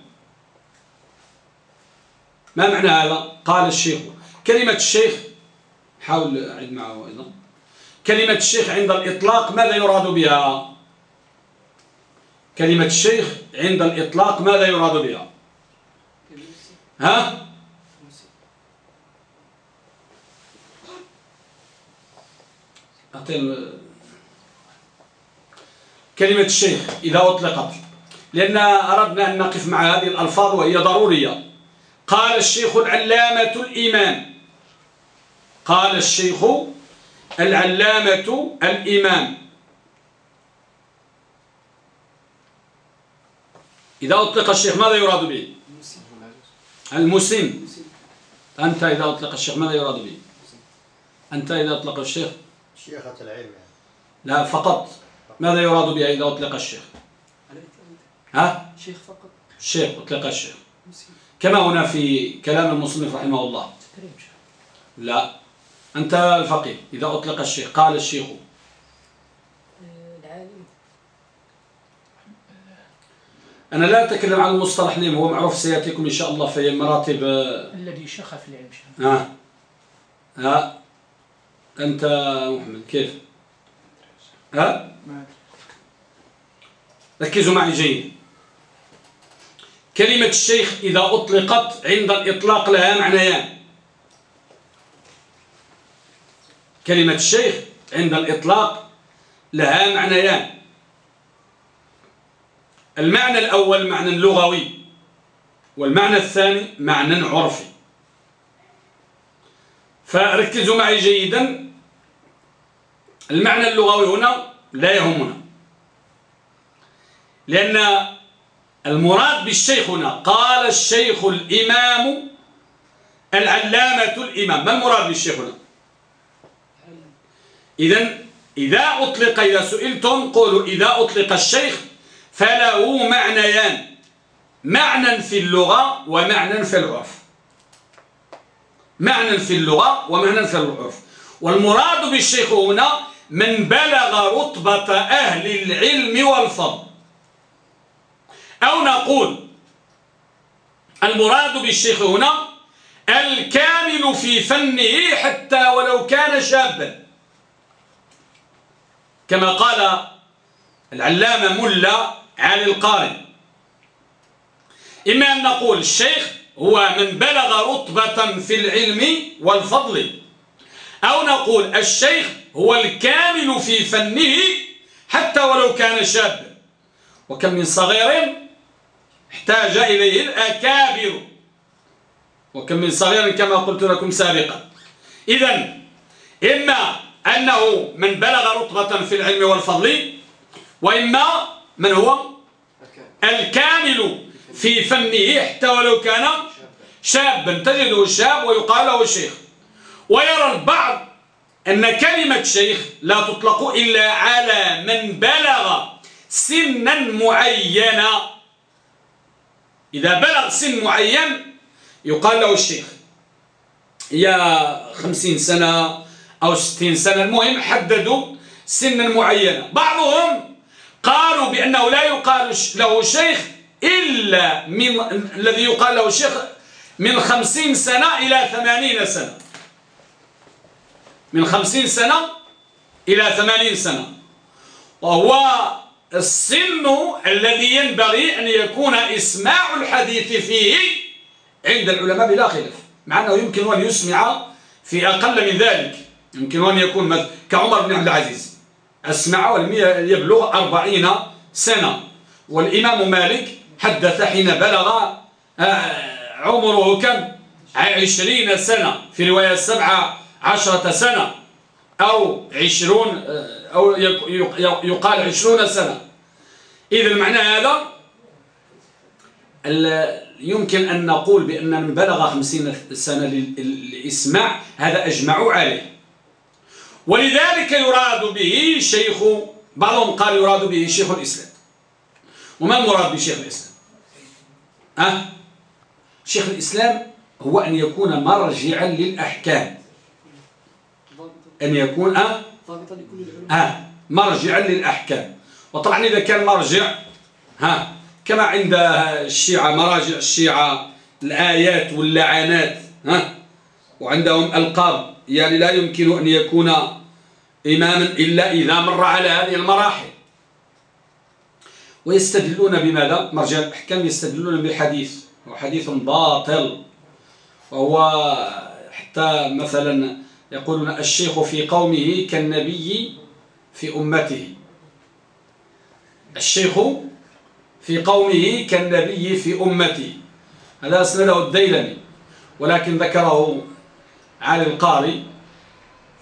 ما معنى هذا؟ قال الشيخ. كلمة الشيخ حاول أعد معه أيضا. كلمة الشيخ عند الإطلاق ماذا يراد بها؟ كلمة الشيخ عند الإطلاق ماذا يراد بها؟ ها؟ كلمة الشيخ إذا أطلقت. لأن أردنا أن نقف مع هذه الألفاظ وهي ضرورية. قال الشيخ العلامة الإمام قال الشيخ العلامة الإمام. إذا أطلق الشيخ ماذا يراد به؟ المسلم. أنت إذا أطلق الشيخ ماذا يراد به؟ أنت إذا أطلق الشيخ؟ شيخة العلم لا فقط. ماذا يراد بها إذا أطلق الشيخ؟ ها؟ شيخ فقط. الشيخ أطلق الشيخ. كما هنا في كلام المصنف رحمه الله. لا. أنت الفقيه إذا أطلق الشيخ قال الشيخ. أنا لا أتكلم عن المصطلح لهم هو معروف سيأتيكم إن شاء الله في مراتب الذي شخ في العلم. ها ها أنت محمد كيف؟ ها؟ ركزوا معي جيد. كلمة الشيخ إذا أطلقت عند الإطلاق لها معنيان. كلمة الشيخ عند الإطلاق لها معنيان. المعنى الأول معنى لغوي والمعنى الثاني معنى عرفي. فركزوا معي جيدا. المعنى اللغوي هنا لا يهمنا لأن المراد بالشيخ هنا قال الشيخ الإمام العلامة الإمام. ما المراد بالشيخ هنا؟ إذا إذا أطلق إذا سئلتم قولوا إذا أطلق الشيخ فله معنيان معنى في اللغة ومعنى في العرف. معنى في اللغة ومعنى في العرف. والمراد بالشيخ هنا من بلغ رتبة أهل العلم والفضل. أو نقول المراد بالشيخ هنا الكامل في فنه حتى ولو كان شابا. كما قال العلامة ملا علي القاري إما أن نقول الشيخ هو من بلغ رتبة في العلم والفضل أو نقول الشيخ هو الكامل في فنه حتى ولو كان شابا وكم من صغير احتاج إليه الأكابر. وكم من صغير كما قلت لكم سابقا. إذا إما أنه من بلغ رتبة في العلم والفضل وإما من هو؟ الكامل في فنه حتى ولو كان شابا. تجده شاب ويقال له شيخ. ويرى البعض أن كلمة شيخ لا تطلق إلا على من بلغ سنا معينا. إذا بلغ سن معين يقال له الشيخ. يا خمسين سنة أو ستين سنة. المهم حددوا سنا معينة. بعضهم قالوا بأنه لا يقال له شيخ إلا من الذي يقال له شيخ من خمسين سنة إلى ثمانين سنة. من خمسين سنة إلى ثمانين سنة. وهو السن الذي ينبغي أن يكون إسماع الحديث فيه عند العلماء بلا خلاف مع أنه يمكن أن يسمع في أقل من ذلك. يمكن أن يكون كعمر بن عبد العزيز. أسمع يبلغ أربعين سنة. والإمام مالك حدث حين بلغ آه، عمره كم؟ عشرين سنة. في رواية سبعة عشرة سنة. أو عشرون آه، أو يقال عشرون سنة. إذا المعنى هذا يمكن أن نقول بأن من بلغ خمسين سنة للإسماع هذا أجمعوا عليه. ولذلك يراد به شيخ بعضهم قال يراد به شيخ الإسلام وما المراد بشيخ الإسلام أه؟ شيخ الإسلام هو أن يكون مرجعا للأحكام أن يكون أه؟ أه؟ مرجعا للأحكام وطبعا إذا كان مرجع ها كما عند الشيعة مراجع الشيعة الآيات واللعنات ها وعندهم ألقاب يعني لا يمكن أن يكون إماما إلا إذا مر على هذه المراحل. ويستدلون بماذا؟ مرجع الأحكام يستدلون بحديث وحديث باطل. وهو حتى مثلا يقولون الشيخ في قومه كالنبي في أمته. الشيخ في قومه كالنبي في أمته. هذا أسنده الديلمي ولكن ذكره علي القاري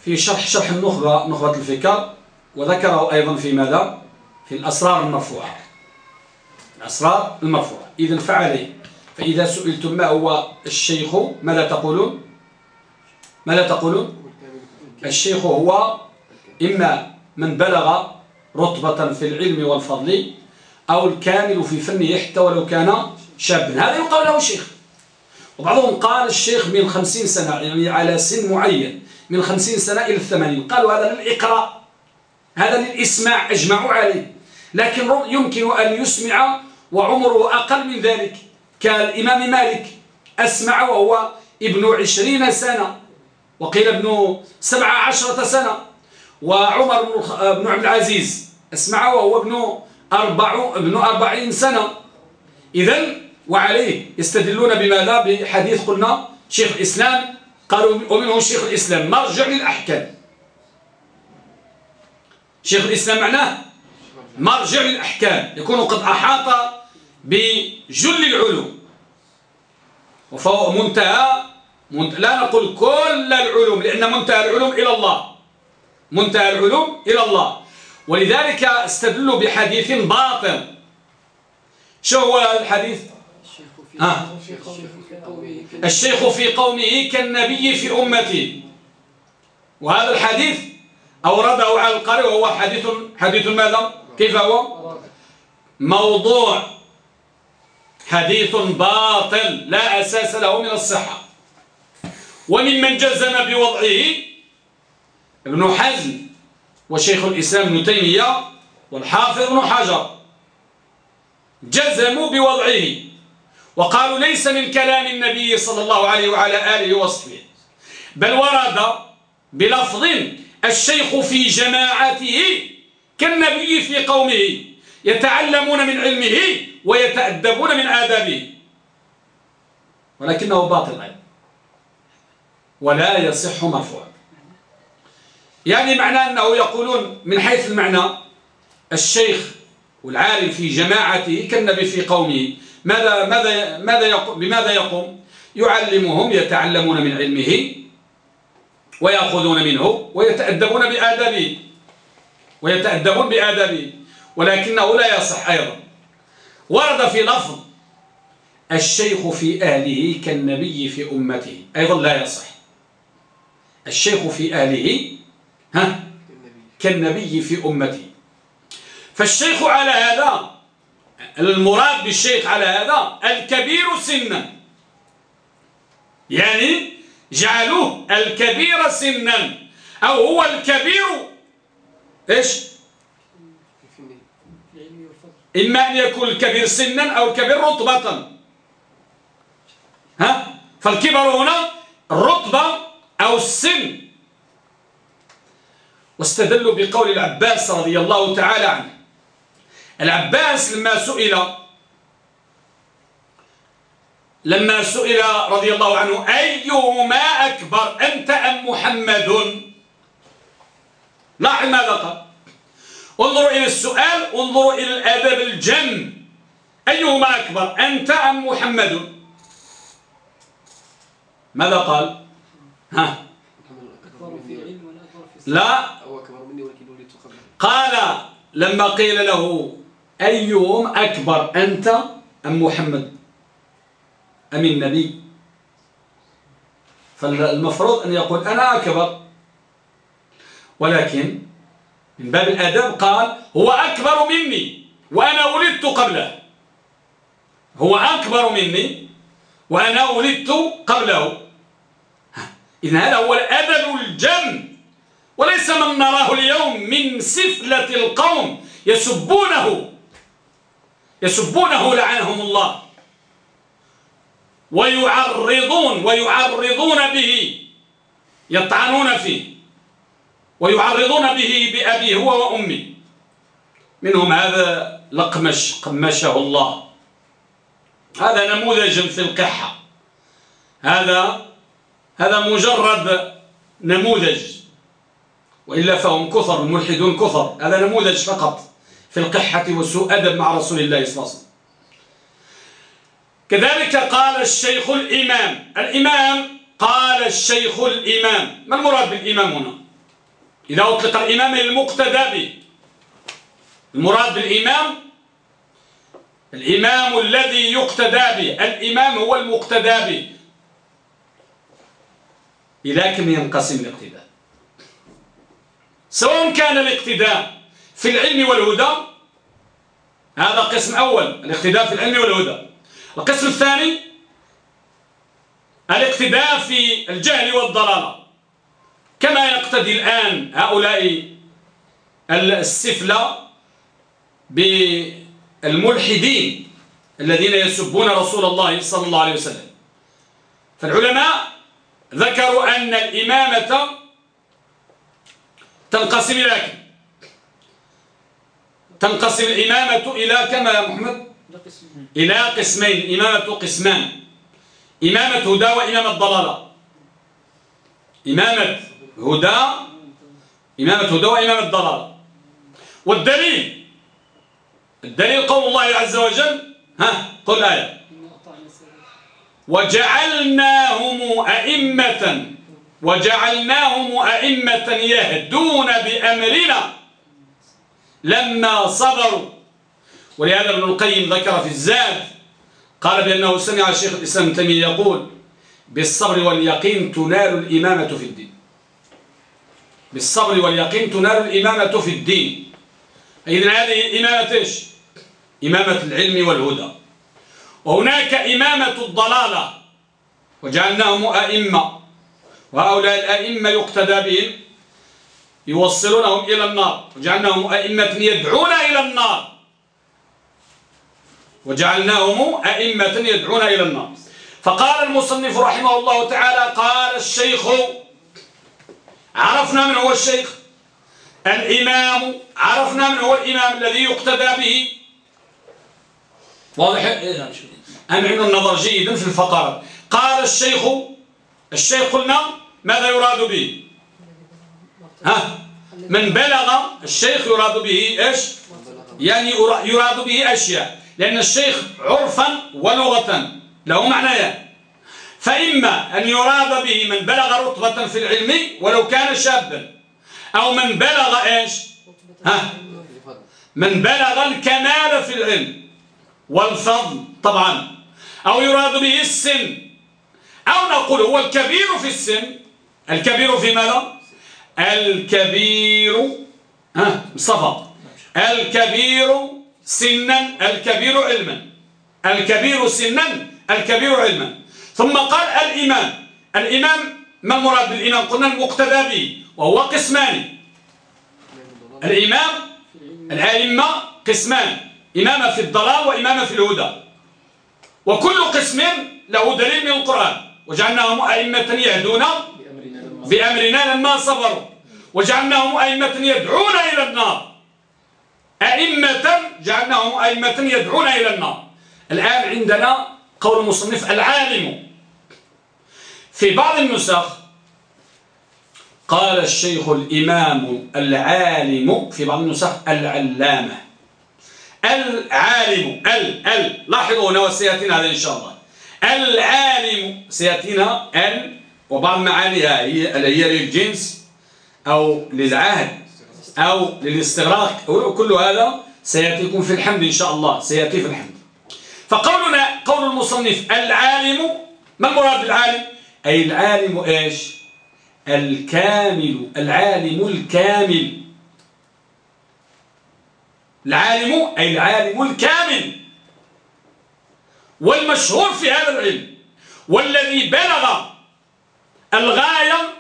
في شرح شرح النخبة نخبة الفكر وذكره أيضا في ماذا؟ في الأسرار المرفوعة. الأسرار المرفوعة. إذا فعليه فإذا سئلتم ما هو الشيخ ماذا تقولون؟ ماذا تقولون؟ الشيخ هو إما من بلغ رتبة في العلم والفضل أو الكامل في فنه حتى ولو كان شابا. هذا يقال له شيخ. وبعضهم قال الشيخ من خمسين سنة يعني على سن معين. من خمسين سنة إلى الثمانين. قالوا هذا للإقراء هذا للإسماع أجمعوا عليه. لكن يمكن أن يسمع وعمره أقل من ذلك. كالإمام مالك أسمع وهو ابن عشرين سنة وقيل ابن سبع عشرة سنة. وعمر بن عبد العزيز أسمع وهو ابن أربع ابن أربعين سنة. إذا وعليه يستدلون بماذا؟ بحديث قلنا شيخ الإسلام قالوا ومنه شيخ الإسلام مرجع للأحكام. شيخ الإسلام معناه مرجع للأحكام يكون قد أحاط بجل العلوم وفهو منتهى لا نقول كل العلوم لأن منتهى العلوم إلى الله. منتهى العلوم إلى الله. ولذلك استدلوا بحديث باطل. شو هو الحديث؟ الشيخ في قومه كالنبي في أمته وهذا الحديث أورده على القارئ وهو حديث حديث ماذا؟ كيف هو؟ موضوع. حديث باطل لا أساس له من الصحة. وممن جزم بوضعه ابن حزم وشيخ الإسلام ابن تيمية والحافظ ابن حجر. جزموا بوضعه. وقالوا ليس من كلام النبي صلى الله عليه وعلى آله وصحبه. بل ورد بلفظ الشيخ في جماعته كالنبي في قومه يتعلمون من علمه ويتأدبون من آدابه. ولكنه باطل أيضا. ولا يصح مرفوعا. يعني معنى أنه يقولون من حيث المعنى الشيخ والعالم في جماعته كالنبي في قومه ماذا ماذا ماذا يقوم بماذا يقوم؟ يعلمهم يتعلمون من علمه ويأخذون منه ويتأدبون بآدابه ويتأدبون بآدابه ولكنه لا يصح أيضا. ورد في لفظ الشيخ في أهله كالنبي في أمته أيضا لا يصح. الشيخ في أهله ها؟ كالنبي في أمته. فالشيخ على هذا المراد بالشيخ على هذا الكبير سنا. يعني جعلوه الكبير سنا. أو هو الكبير إيش؟ إما أن يكون الكبير سنا أو الكبير رتبة ها؟ فالكبر هنا الرتبة أو السن واستدلوا بقول العباس رضي الله تعالى عنه. العباس لما سئل لما سئل رضي الله عنه أيهما أكبر أنت أم محمد؟ لاحظ ماذا قال. انظروا إلى السؤال انظروا إلى الأدب الجم. أيهما أكبر أنت أم محمد؟ ماذا قال؟ ها؟ لا. قال لما قيل له أيهم أكبر أنت أم محمد؟ أم النبي؟ فالمفروض أن يقول أنا أكبر. ولكن من باب الأدب قال هو أكبر مني وأنا ولدت قبله. هو أكبر مني وأنا ولدت قبله. إذن هذا هو الأدب الجم. وليس من نراه اليوم من سفلة القوم يسبونه. يسبونه لعنهم الله. ويعرضون ويعرضون به يطعنون فيه. ويعرضون به بأبيه هو وأمي منهم هذا لقمش قمشه الله. هذا نموذج في القحة. هذا هذا مجرد نموذج. وإلا فهم كثر الملحدون كثر. هذا نموذج فقط. في القحة وسوء أدب مع رسول الله صلى الله عليه وسلم. كذلك قال الشيخ الإمام. الإمام قال الشيخ الإمام. ما المراد بالإمام هنا؟ إذا أطلق الإمام المقتدى به. المراد بالإمام؟ الإمام الذي يقتدى به. الإمام هو المقتدى به. إلى كم ينقسم الاقتداء؟ سواء كان الاقتداء في العلم والهدى. هذا قسم أول الاقتداء في العلم والهدى. القسم الثاني الاقتداء في الجهل والضلالة. كما يقتدي الآن هؤلاء السفلة بالملحدين الذين يسبون رسول الله صلى الله عليه وسلم. فالعلماء ذكروا أن الإمامة تنقسم إلى تنقسم الإمامة إلى كما يا محمد؟ إلى قسمين. إمامة قسمان. إمامة هدى وإمامة ضلالة. إمامة هدى إمامة هدى وإمامة ضلالة. والدليل الدليل قول الله عز وجل ها قل آية. وجعلناهم أئمة وجعلناهم أئمة يهدون بأمرنا. لما صبروا. ولهذا ابن القيم ذكر في الزاد قال بأنه سمع الشيخ الإسلام تيمية يقول بالصبر واليقين تنال الإمامة في الدين. بالصبر واليقين تنال الإمامة في الدين. إذن هذه إمامة إيش؟ إمامة العلم والهدى. وهناك إمامة الضلالة وجعلناهم أئمة وهؤلاء الأئمة يقتدى بهم. يوصلونهم إلى النار وجعلناهم أئمة يدعون إلى النار. وجعلناهم أئمة يدعون إلى النار. فقال المصنف رحمه الله تعالى قال الشيخ عرفنا من هو الشيخ؟ الإمام عرفنا من هو الإمام الذي يقتدى به؟ واضح؟ أمعن النظر جيدا في الفقرات قال الشيخ الشيخ قلنا ماذا يراد به؟ ها? من بلغ الشيخ يراد به إيش؟ يعني يراد به أشياء. لأن الشيخ عرفا ولغة. له معنيان فإما أن يراد به من بلغ رتبة في العلم ولو كان شابا. أو من بلغ إيش؟ ها؟ من بلغ الكمال في العلم والفضل طبعا. أو يراد به السن. أو نقول هو الكبير في السن. الكبير في ماذا؟ الكبير ها مصطفى الكبير سنا الكبير علما. الكبير سنا الكبير علما. ثم قال الإمام. الإمام ما المراد بالإمام؟ قلنا المقتدى به وهو قسمان. الإمام العالم قسمان إمامة في الضلال وإمامة في الهدى. وكل قسم له دليل من القرآن. وجعلناهم أئمة يهدون بأمرنا لما صبروا وجعلناهم أئمة يدعون إلى النار. أئمة جعلناهم أئمة يدعون إلى النار. الآن عندنا قول المصنف العالم. في بعض النسخ قال الشيخ الإمام العالم في بعض النسخ العلامة. العالم ال ال. لاحظوا هنا وسيأتينا هذا إن شاء الله. العالم سيأتينا ال وبعض معانيها هي هي للجنس أو للعهد أو للاستغراق. كل هذا سيأتيكم في الحمد إن شاء الله. سيأتي في الحمد. فقولنا قول المصنف العالم ما المراد بالعالم؟ أي العالم إيش؟ الكامل العالم الكامل. العالم أي العالم الكامل. والمشهور في هذا العلم والذي بلغ الغاية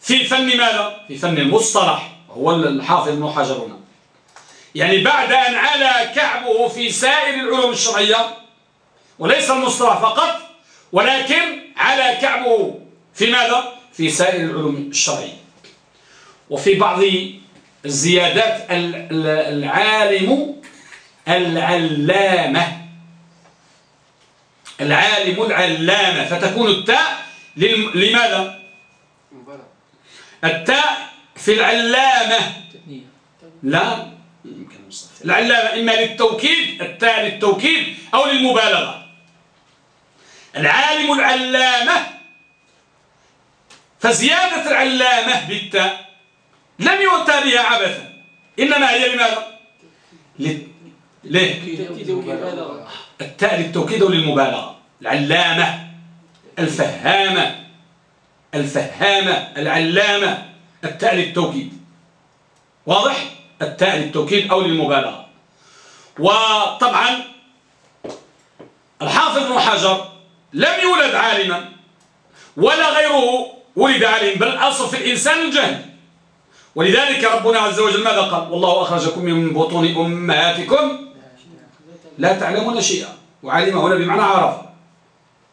في فن ماذا؟ في فن المصطلح هو الحافظ ابن حجر هنا يعني بعد أن علا كعبه في سائر العلوم الشرعية وليس المصطلح فقط ولكن علا كعبه في ماذا؟ في سائر العلوم الشرعية وفي بعض الزيادات العالم العلامة العالم العلامة فتكون التاء لماذا التاء في العلامة. لا. العلامة إما للتوكيد التاء للتوكيد أو للمبالغة. العالم العلامة. فزيادة العلامة بالتاء. لم يؤتى بها عبثا. إنما هي لماذا ليه؟ التاء للتوكيد وللمبالغة العلامة. الفهامة. الفهامة العلامة التاء للتوكيد واضح؟ التاء للتوكيد أو للمبالغة وطبعا الحافظ ابن حجر لم يولد عالما ولا غيره ولد عالم بل أصل في الإنسان الجهل. ولذلك ربنا عز وجل ماذا قال؟ والله أخرجكم من بطون أمهاتكم لا تعلمون شيئا. وعلم هنا بمعنى عرف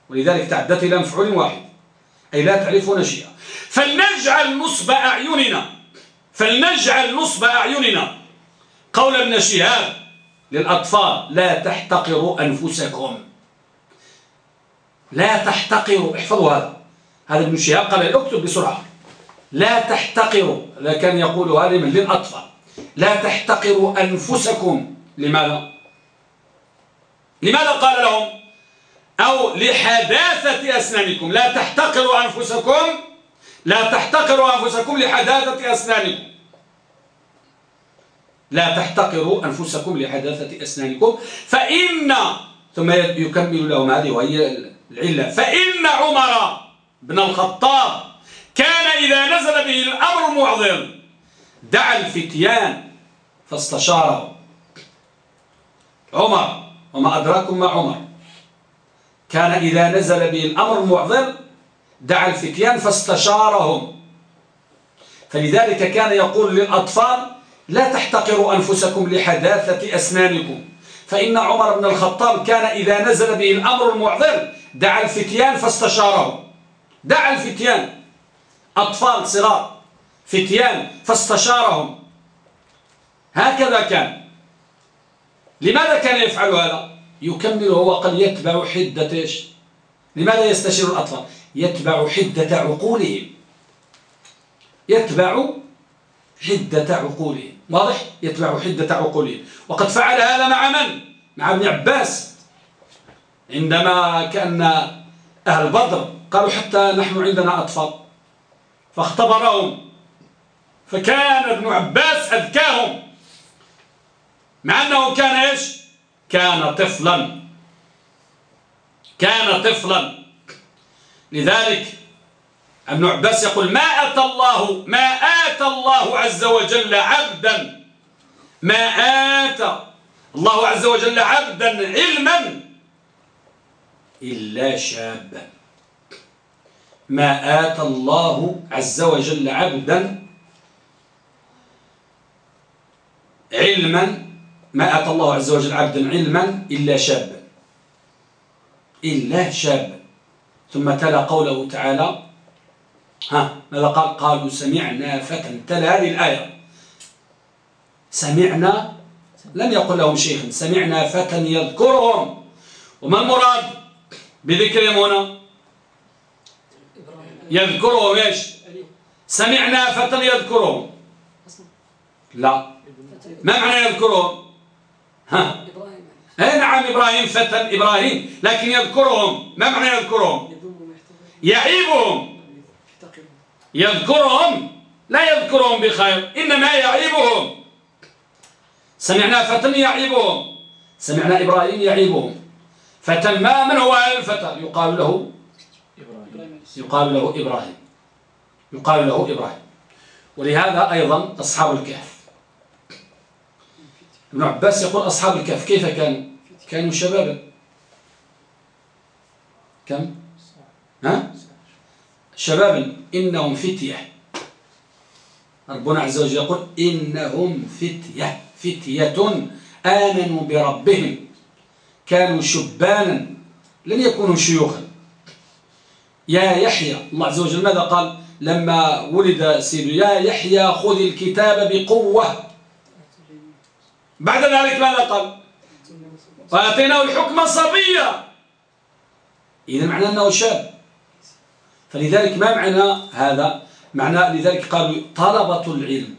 ولذلك تعدت إلى مفعول واحد. أي لا تعرفون شيئا. فلنجعل نصب أعيننا. فلنجعل نصب أعيننا. قول ابن شهاب للأطفال. لا تحتقروا أنفسكم. لا تحتقروا. احفظوا هذا. هذا ابن شهاب قال اكتب بسرعة. لا تحتقروا. لكن يقولها لمن للأطفال. لا تحتقروا أنفسكم. لماذا؟ لماذا قال لهم؟ أو لحداثة أسنانكم. لا تحتقروا أنفسكم. لا تحتقروا أنفسكم لحداثة أسنانكم. لا تحتقروا أنفسكم لحداثة أسنانكم. فإن ثم يكمل لهم هذه وهي العلة. فإن عمر بن الخطاب كان إذا نزل به الأمر معظم دعا الفتيان فاستشاره. عمر وما أدراكم ما عمر. كان إذا نزل به الأمر معظم دعا الفتيان فاستشارهم. فلذلك كان يقول للأطفال لا تحتقروا أنفسكم لحداثة أسنانكم. فإن عمر بن الخطاب كان إذا نزل به الأمر المعضل دعا الفتيان فاستشارهم. دعا الفتيان. أطفال صغار فتيان فاستشارهم. هكذا كان. لماذا كان يفعل هذا؟ يكمل هو قال يتبع حدة إيش؟ لماذا يستشير الأطفال؟ يتبع حدة عقولهم. يتبع حدة عقولهم. واضح؟ يتبع حدة عقولهم. وقد فعل هذا مع من؟ مع ابن عباس. عندما كأن أهل بدر قالوا حتى نحن عندنا أطفال. فاختبرهم. فكان ابن عباس أذكاهم. مع أنه كان إيش؟ كان طفلا. كان طفلا. لذلك ابن عباس يقول ما أتى الله ما آتى الله عز وجل عبدا. ما آتى الله عز وجل عبدا علما إلا شابا. ما آتى الله عز وجل عبدا علما ما آتى الله عز وجل عبدا علما إلا شابا. إلا شابا. ثم تلا قوله تعالى ها ماذا قال؟ قالوا سمعنا فتى تلا هذه الآية. سمعنا لم يقل لهم شيخ سمعنا فتى يذكرهم. وما المراد بذكرهم هنا؟ يذكرهم إيش؟ سمعنا فتى يذكرهم. لا. ما معنى يذكرهم؟ ها؟ اي نعم إبراهيم فتى إبراهيم. لكن يذكرهم. ما معنى يذكرهم؟ يعيبهم. يذكرهم؟ لا يذكرهم بخير إنما يعيبهم. سمعنا فتى يعيبهم. سمعنا إبراهيم يعيبهم. فتى ما من هو الفتى؟ يقال له يقال له إبراهيم. يقال له إبراهيم. ولهذا أيضا أصحاب الكهف. ابن عباس يقول أصحاب الكهف كيف كانوا كانوا شبابا. كم؟ ها؟ شبابا. إنهم فتية. ربنا عز وجل يقول إنهم فتية. فتية آمنوا بربهم. كانوا شبانا. لن يكونوا شيوخا. يا يحيى الله عز وجل ماذا قال؟ لما ولد سيد يا يحيى خذ الكتاب بقوة. بعد ذلك ماذا قال وآتيناه الحكم صبيا. إذا معنى أنه شاب. فلذلك ما معنى هذا؟ معنى لذلك قالوا طلبة العلم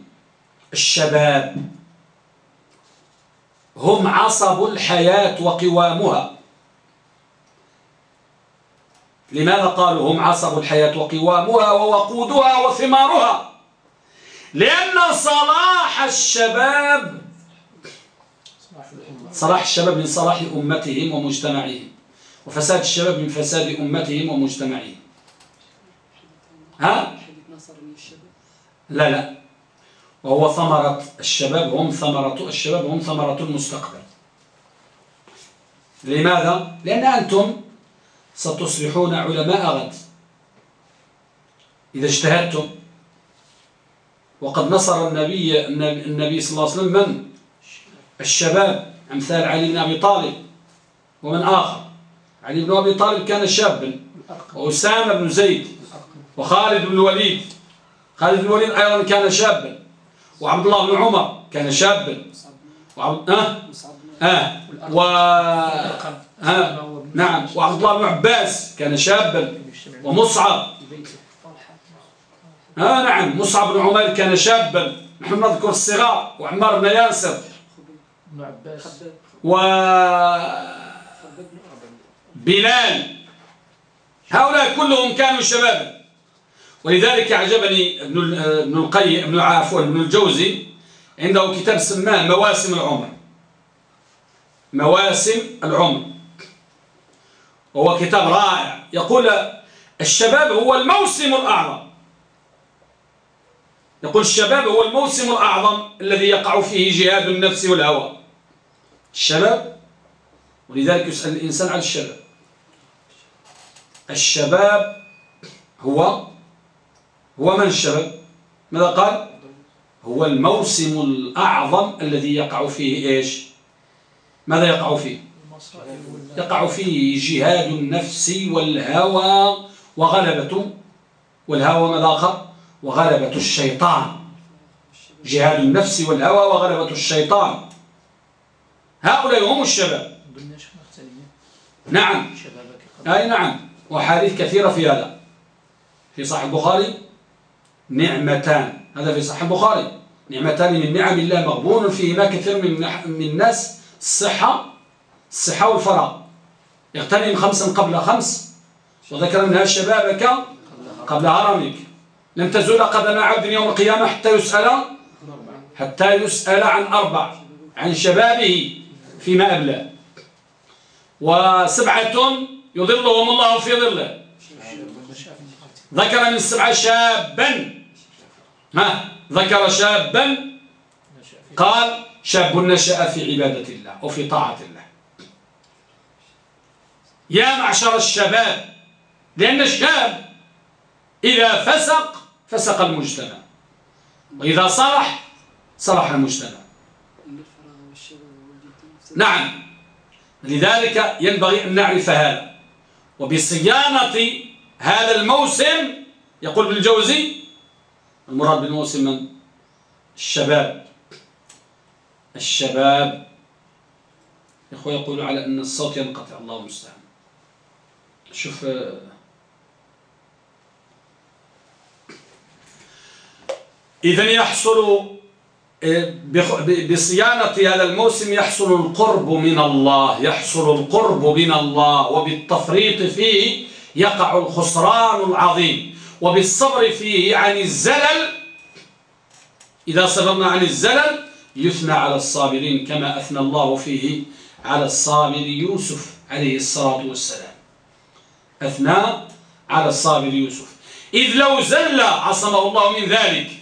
الشباب. هم عصب الحياة وقوامها. لماذا قالوا هم عصب الحياة وقوامها ووقودها وثمارها؟ لأن صلاح الشباب صلاح الشباب من صلاح أمتهم ومجتمعهم. وفساد الشباب من فساد أمتهم ومجتمعهم. ها؟ لا لا. وهو ثمرة الشباب هم ثمرة الشباب هم ثمرة المستقبل. لماذا؟ لأن أنتم ستصبحون علماء غد. إذا اجتهدتم. وقد نصر النبي النبي صلى الله عليه وسلم من؟ الشباب. أمثال علي بن أبي طالب ومن آخر. علي بن أبي طالب كان شابا وأسامة بن زيد وخالد بن الوليد. خالد بن الوليد أيضا كان شابا وعبد الله بن عمر كان شابا وعبد ها؟ ها؟ و ها؟ نعم. وعبد الله بن عباس كان شابا ومصعب. ها؟ نعم. مصعب بن عمير كان شابا نحن نذكر الصغار. وعمار بن ياسر. و بلال. هؤلاء كلهم كانوا شبابا ولذلك أعجبني ابن ابن القيم ابن عفوا ابن الجوزي عنده كتاب سماه مواسم العمر. مواسم العمر. وهو كتاب رائع. يقول الشباب هو الموسم الأعظم. يقول الشباب هو الموسم الأعظم الذي يقع فيه جهاد النفس والهوى. الشباب ولذلك يسأل الإنسان عن الشباب. الشباب هو هو من الشباب؟ ماذا قال؟ هو الموسم الأعظم الذي يقع فيه إيش؟ ماذا يقع فيه؟ يقع فيه جهاد النفس والهوى وغلبة. والهوى ماذا آخر وغلبة الشيطان. جهاد النفس والهوى وغلبة الشيطان. هؤلاء هم الشباب. نعم. أي نعم. وحديث كثيرة في هذا. في صحيح البخاري نعمتان. هذا في صحيح البخاري. نعمتان من نعم الله مغبون فيهما كثير من من الناس. الصحة الصحة والفراغ. يغتنم خمسا قبل خمس. وذكر منها شبابك قبل هرمك. لن تزول قدم عبد يوم القيامة حتى يسأل حتى يسأل عن أربع عن شبابه فيما أبلى. وسبعة يظلهم الله في ظله. ذكر من السبعة شابا. ها ذكر شابا. قال شاب نشأ في عبادة الله وفي طاعة الله. يا معشر الشباب لأن الشاب إذا فسق فسق المجتمع. وإذا صلح صلح المجتمع. نعم. لذلك ينبغي أن نعرف هذا. وبصيانة هذا الموسم يقول بالجوزي المراد بالموسم من؟ الشباب. الشباب. إخوة يقولوا على أن الصوت ينقطع. الله المستعان. شوف إذا يحصل بصيانة هذا الموسم يحصل القرب من الله يحصل القرب من الله وبالتفريط فيه يقع الخسران العظيم وبالصبر فيه عن الزلل إذا صبرنا عن الزلل يثنى على الصابرين كما أثنى الله فيه على الصابر يوسف عليه الصلاة والسلام. أثنى على الصابر يوسف. إذ لو زل عصمه الله من ذلك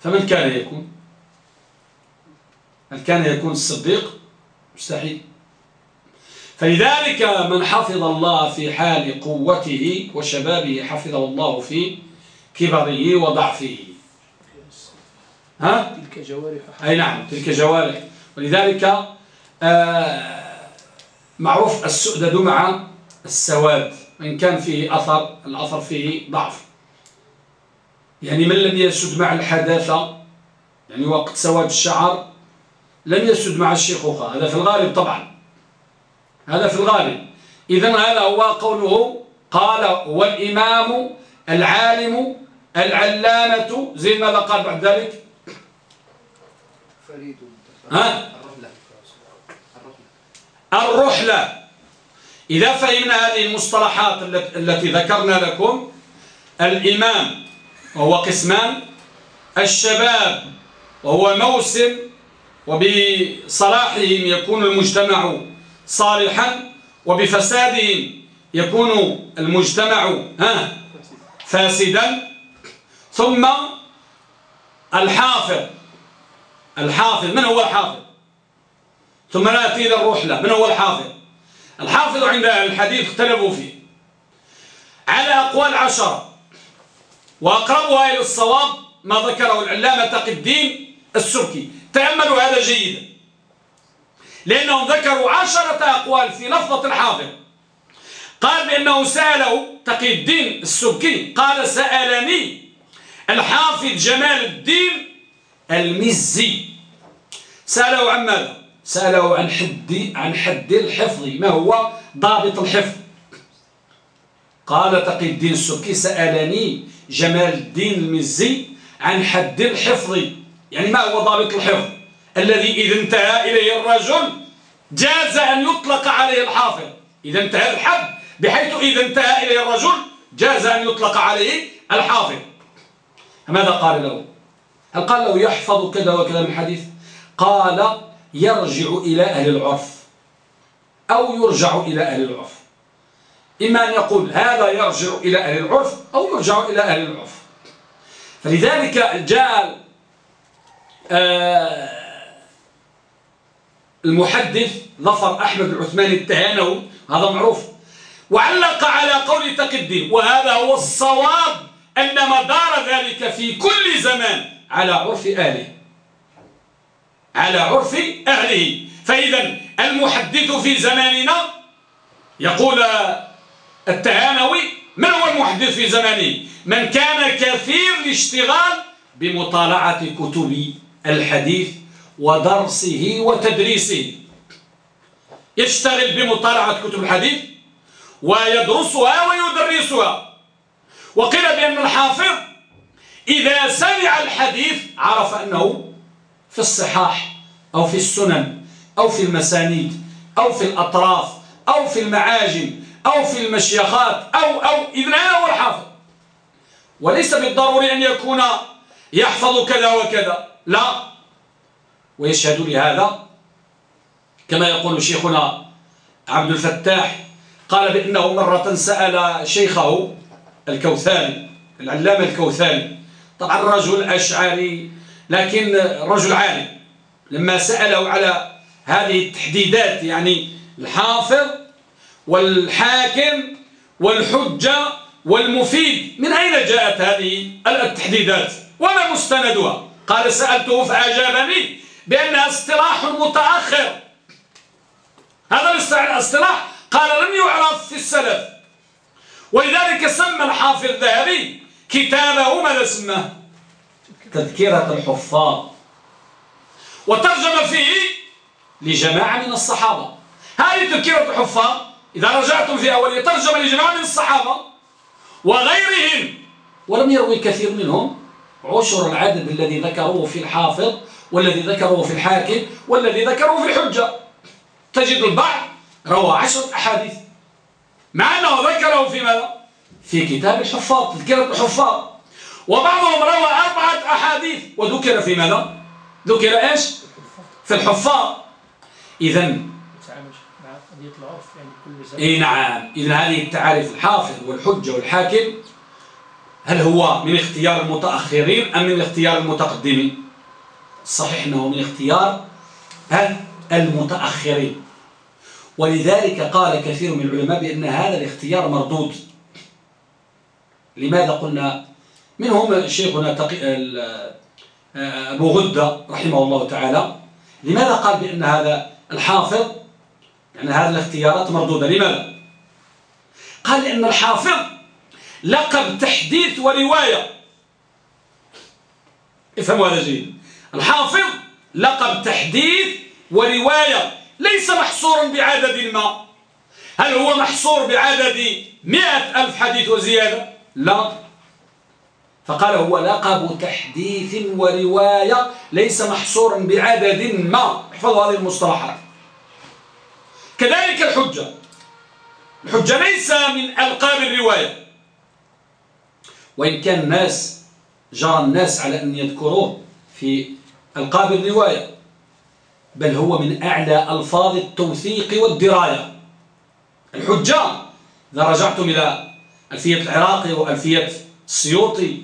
فمن كان يكون؟ هل كان يكون الصديق؟ مستحيل. فلذلك من حفظ الله في حال قوته وشبابه حفظه الله في كبره وضعفه. ها؟ تلك جوارح. أي نعم تلك جوارح. ولذلك آه معروف السؤدد مع السواد إن كان فيه أثر الأثر فيه ضعف. يعني من لم يسد مع الحداثة؟ يعني وقت سواد الشعر لم يسد مع الشيخوخة هذا في الغالب طبعا. هذا في الغالب. إذا هذا هو قوله قال هو الإمام العالم العلامة. زي ماذا قال بعد ذلك؟ فريد. ها؟ الرحلة. إذا فهمنا هذه المصطلحات التي ذكرنا لكم الإمام وهو قسمان الشباب وهو موسم وبصلاحهم يكون المجتمع صالحا وبفسادهم يكون المجتمع ها فاسدا. ثم الحافظ الحافظ من هو الحافظ؟ ثم نأتي إلى الرحلة من هو الحافظ؟ الحافظ عند الحديث اختلفوا فيه. على أقوال عشرة وأقربها إلى الصواب ما ذكره العلامة تقي الدين السبكي تأملوا هذا جيدا. لأنهم ذكروا عشرة أقوال في لفظة الحافظ قال بأنه سأله تقي الدين السبكي قال سألني الحافظ جمال الدين المزي. سأله عن ماذا؟ سأله عن حد عن حد الحفظ. ما هو؟ ضابط الحفظ. قال تقي الدين السبكي سألني جمال الدين المزي عن حد الحفظ. يعني ما هو ضابط الحفظ؟ الذي إذا انتهى إليه الرجل جاز أن يطلق عليه الحافظ. إذا انتهى الحد بحيث إذا انتهى إليه الرجل جاز أن يطلق عليه الحافظ. ماذا قال له؟ هل قال له يحفظ كذا وكذا من الحديث قال يرجع إلى أهل العرف أو يرجع إلى أهل العرف. إما أن يقول هذا يرجع إلى أهل العرف أو يرجع إلى أهل العرف. فلذلك جاء آه، المحدث ظفر أحمد العثماني التهانه هذا معروف وعلق على قول تقي الدين وهذا هو الصواب أن مدار ذلك في كل زمان على عرف أهله. على عرف أهله. فإذا المحدث في زماننا يقول التهانوي من هو المحدث في زمانه؟ من كان كثير الاشتغال بمطالعة كتب الحديث ودرسه وتدريسه. يشتغل بمطالعة كتب الحديث ويدرسها ويدرسها. وقيل بأن الحافظ إذا سمع الحديث عرف أنه في الصحاح أو في السنن أو في المسانيد أو في الأطراف أو في المعاجم أو في المشيخات أو أو إذن هذا هو الحافظ وليس بالضروري أن يكون يحفظ كذا وكذا لا. ويشهد لهذا كما يقول شيخنا عبد الفتاح قال بأنه مرة سأل شيخه الكوثاني العلامة الكوثاني طبعا رجل أشعري لكن رجل عالم لما سأله على هذه التحديدات يعني الحافظ والحاكم والحجة والمفيد. من أين جاءت هذه التحديدات؟ وما مستندها؟ قال سألته فأجابني بأنها اصطلاح متأخر. هذا الاصطلاح قال لم يعرف في السلف. ولذلك سمى الحافظ الذهبي كتابه ماذا سماه تذكرة الحفاظ. وترجم فيه لجماعة من الصحابة. هذه تذكرة الحفاظ؟ إذا رجعتم في أوله ترجم لجماعة من الصحابة وغيرهم ولم يروي كثير منهم عشر العدد الذي ذكروه في الحافظ والذي ذكروه في الحاكم والذي ذكروه في الحجة تجد البعض روى عشر أحاديث مع أنه ذكره في ماذا؟ في كتاب الحفاظ تذكرة الحفاظ وبعضهم روى أربعة أحاديث وذكر في ماذا؟ ذكر إيش؟ في الحفاظ إذا إيه نعم. إذا هذه التعاريف الحافظ والحجة والحاكم هل هو من اختيار المتأخرين أم من اختيار المتقدمين؟ صحيح أنه من اختيار المتأخرين. ولذلك قال كثير من العلماء بأن هذا الاختيار مردود. لماذا قلنا؟ منهم شيخنا أبو غدة رحمه الله تعالى. لماذا قال بأن هذا الحافظ يعني هذه الاختيارات مردودة. لماذا؟ قال لأن الحافظ لقب تحديث ورواية. افهموا هذا جيد. الحافظ لقب تحديث ورواية. ليس محصورا بعدد ما. هل هو محصور بعدد مئة ألف حديث وزيادة؟ لا. فقال هو لقب تحديث ورواية ليس محصورا بعدد ما. احفظوا هذه المصطلحات. كذلك الحجة. الحجة ليس من ألقاب الرواية. وإن كان الناس جرى الناس على أن يذكروه في ألقاب الرواية بل هو من أعلى ألفاظ التوثيق والدراية. الحجة إذا رجعتم إلى ألفية العراقي وألفية السيوطي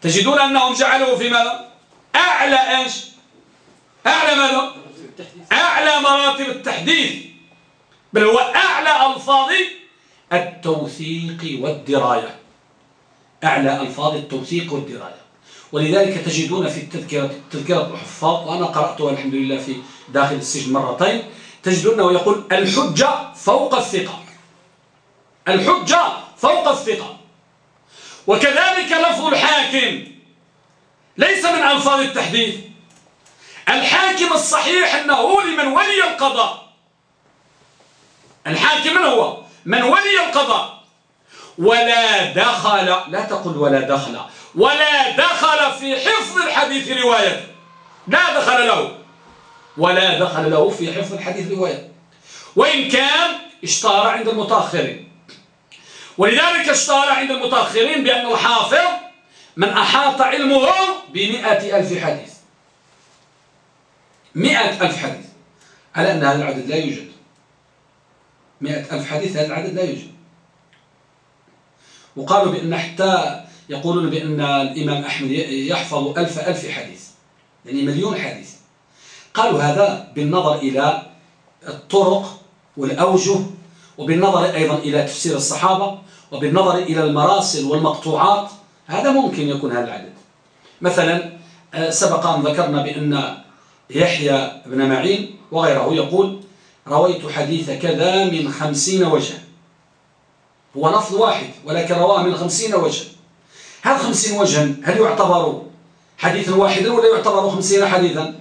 تجدون أنهم جعلوا في ماذا؟ أعلى إيش؟ أعلى ماذا؟ أعلى مراتب التحديث. بل هو أعلى ألفاظ التوثيق والدراية. أعلى ألفاظ التوثيق والدراية. ولذلك تجدون في التذكرة تذكرة الحفاظ وأنا قرأتها الحمد لله في داخل السجن مرتين تجدونه يقول الحجة فوق الثقة. الحجة فوق الثقة. وكذلك لفظ الحاكم. ليس من ألفاظ التحديث. الحاكم الصحيح أنه لمن ولي القضاء. الحاكم من هو؟ من ولي القضاء. ولا دخل لا تقل ولا دخل. ولا دخل في حفظ الحديث رواية. لا دخل له. ولا دخل له في حفظ الحديث رواية. وإن كان اشتهر عند المتأخرين. ولذلك اشتهر عند المتأخرين بأن الحافظ من أحاط علمه بمئة ألف حديث. مئة ألف حديث. على أن هذا العدد لا يوجد. مئة ألف حديث هذا العدد لا يوجد. وقالوا بأن حتى يقولون بأن الإمام أحمد يحفظ ألف ألف حديث يعني مليون حديث. قالوا هذا بالنظر إلى الطرق والأوجه وبالنظر أيضا إلى تفسير الصحابة وبالنظر إلى المراسل والمقطوعات. هذا ممكن يكون هذا العدد. مثلا آه، سبق أن ذكرنا بأن يحيى بن معين وغيره يقول رويت حديث كذا من خمسين وجها. هو لفظ واحد ولكن رواه من خمسين وجها. هذا خمسين وجها هل يعتبر حديثا واحدا ولا يعتبر خمسين حديثا؟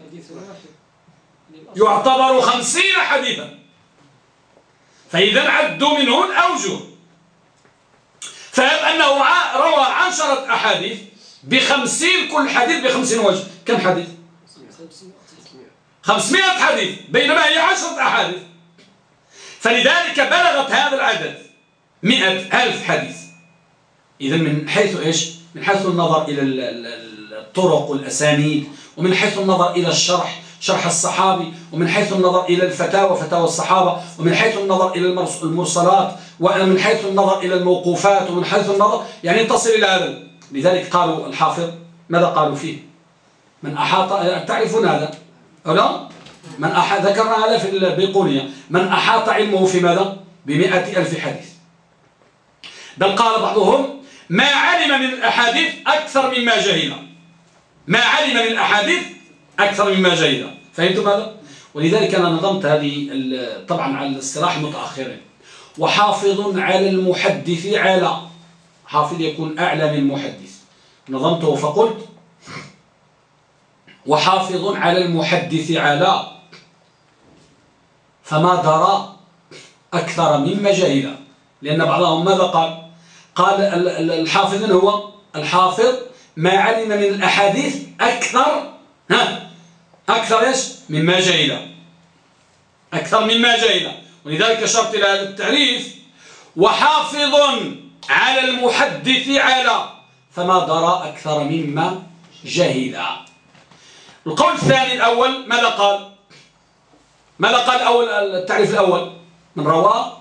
يعتبر خمسين حديثا. فإذا عدوا منه الأوجه. فهم أنه روى عشرة أحاديث بخمسين كل حديث بخمسين وجه؟ كم حديث؟ خمسمائة حديث بينما هي عشرة أحاديث. فلذلك بلغت هذا العدد مئة ألف حديث. إذا من حيث إيش؟ من حيث النظر إلى الطرق والأسانيد ومن حيث النظر إلى الشرح شرح الصحابي ومن حيث النظر إلى الفتاوى فتاوى الصحابة ومن حيث النظر إلى المرسلات ومن حيث النظر إلى الموقوفات ومن حيث النظر يعني تصل إلى هذا. لذلك قالوا الحافظ ماذا قالوا فيه؟ من أحاط تعرفون هذا؟ أو لا من أحاط ذكرنا هذا في البيقونية من أحاط علمه في ماذا؟ بمئة ألف حديث. بل قال بعضهم ما علم من الأحاديث أكثر مما جهل. ما علم من الأحاديث أكثر مما جهل. فهمتم هذا؟ ولذلك أنا نظمت هذه طبعا على الاستراح المتأخرين وحافظ على المحدث على حافظ يكون أعلى من المحدث. نظمته فقلت وحافظ على المحدث على. فما درى أكثر مما جهل لأن بعضهم ماذا قال؟ قال الحافظ هو الحافظ ما علم من الأحاديث أكثر. ها؟ أكثر إيش؟ مما جهل أكثر مما جهل ولذلك شرط إلى هذا التعريف. وحافظ على المحدث على. فما درى أكثر مما جهل. القول الثاني الأول ماذا قال؟ ماذا قال أول التعريف الأول؟ من روى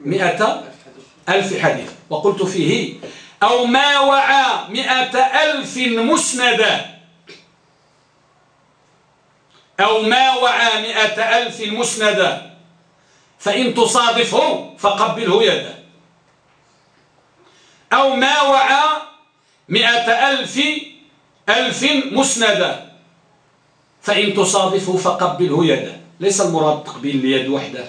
مئة ألف حديث. وقلت فيه أو ما وعى مئة ألف مسندا أو ما وعى مئة ألف مسندا فإن تصادفه فقبله يده. أو ما وعى مئة ألف ألف مسندا فإن تصادفه فقبله يده. ليس المراد تقبيل اليد وحده.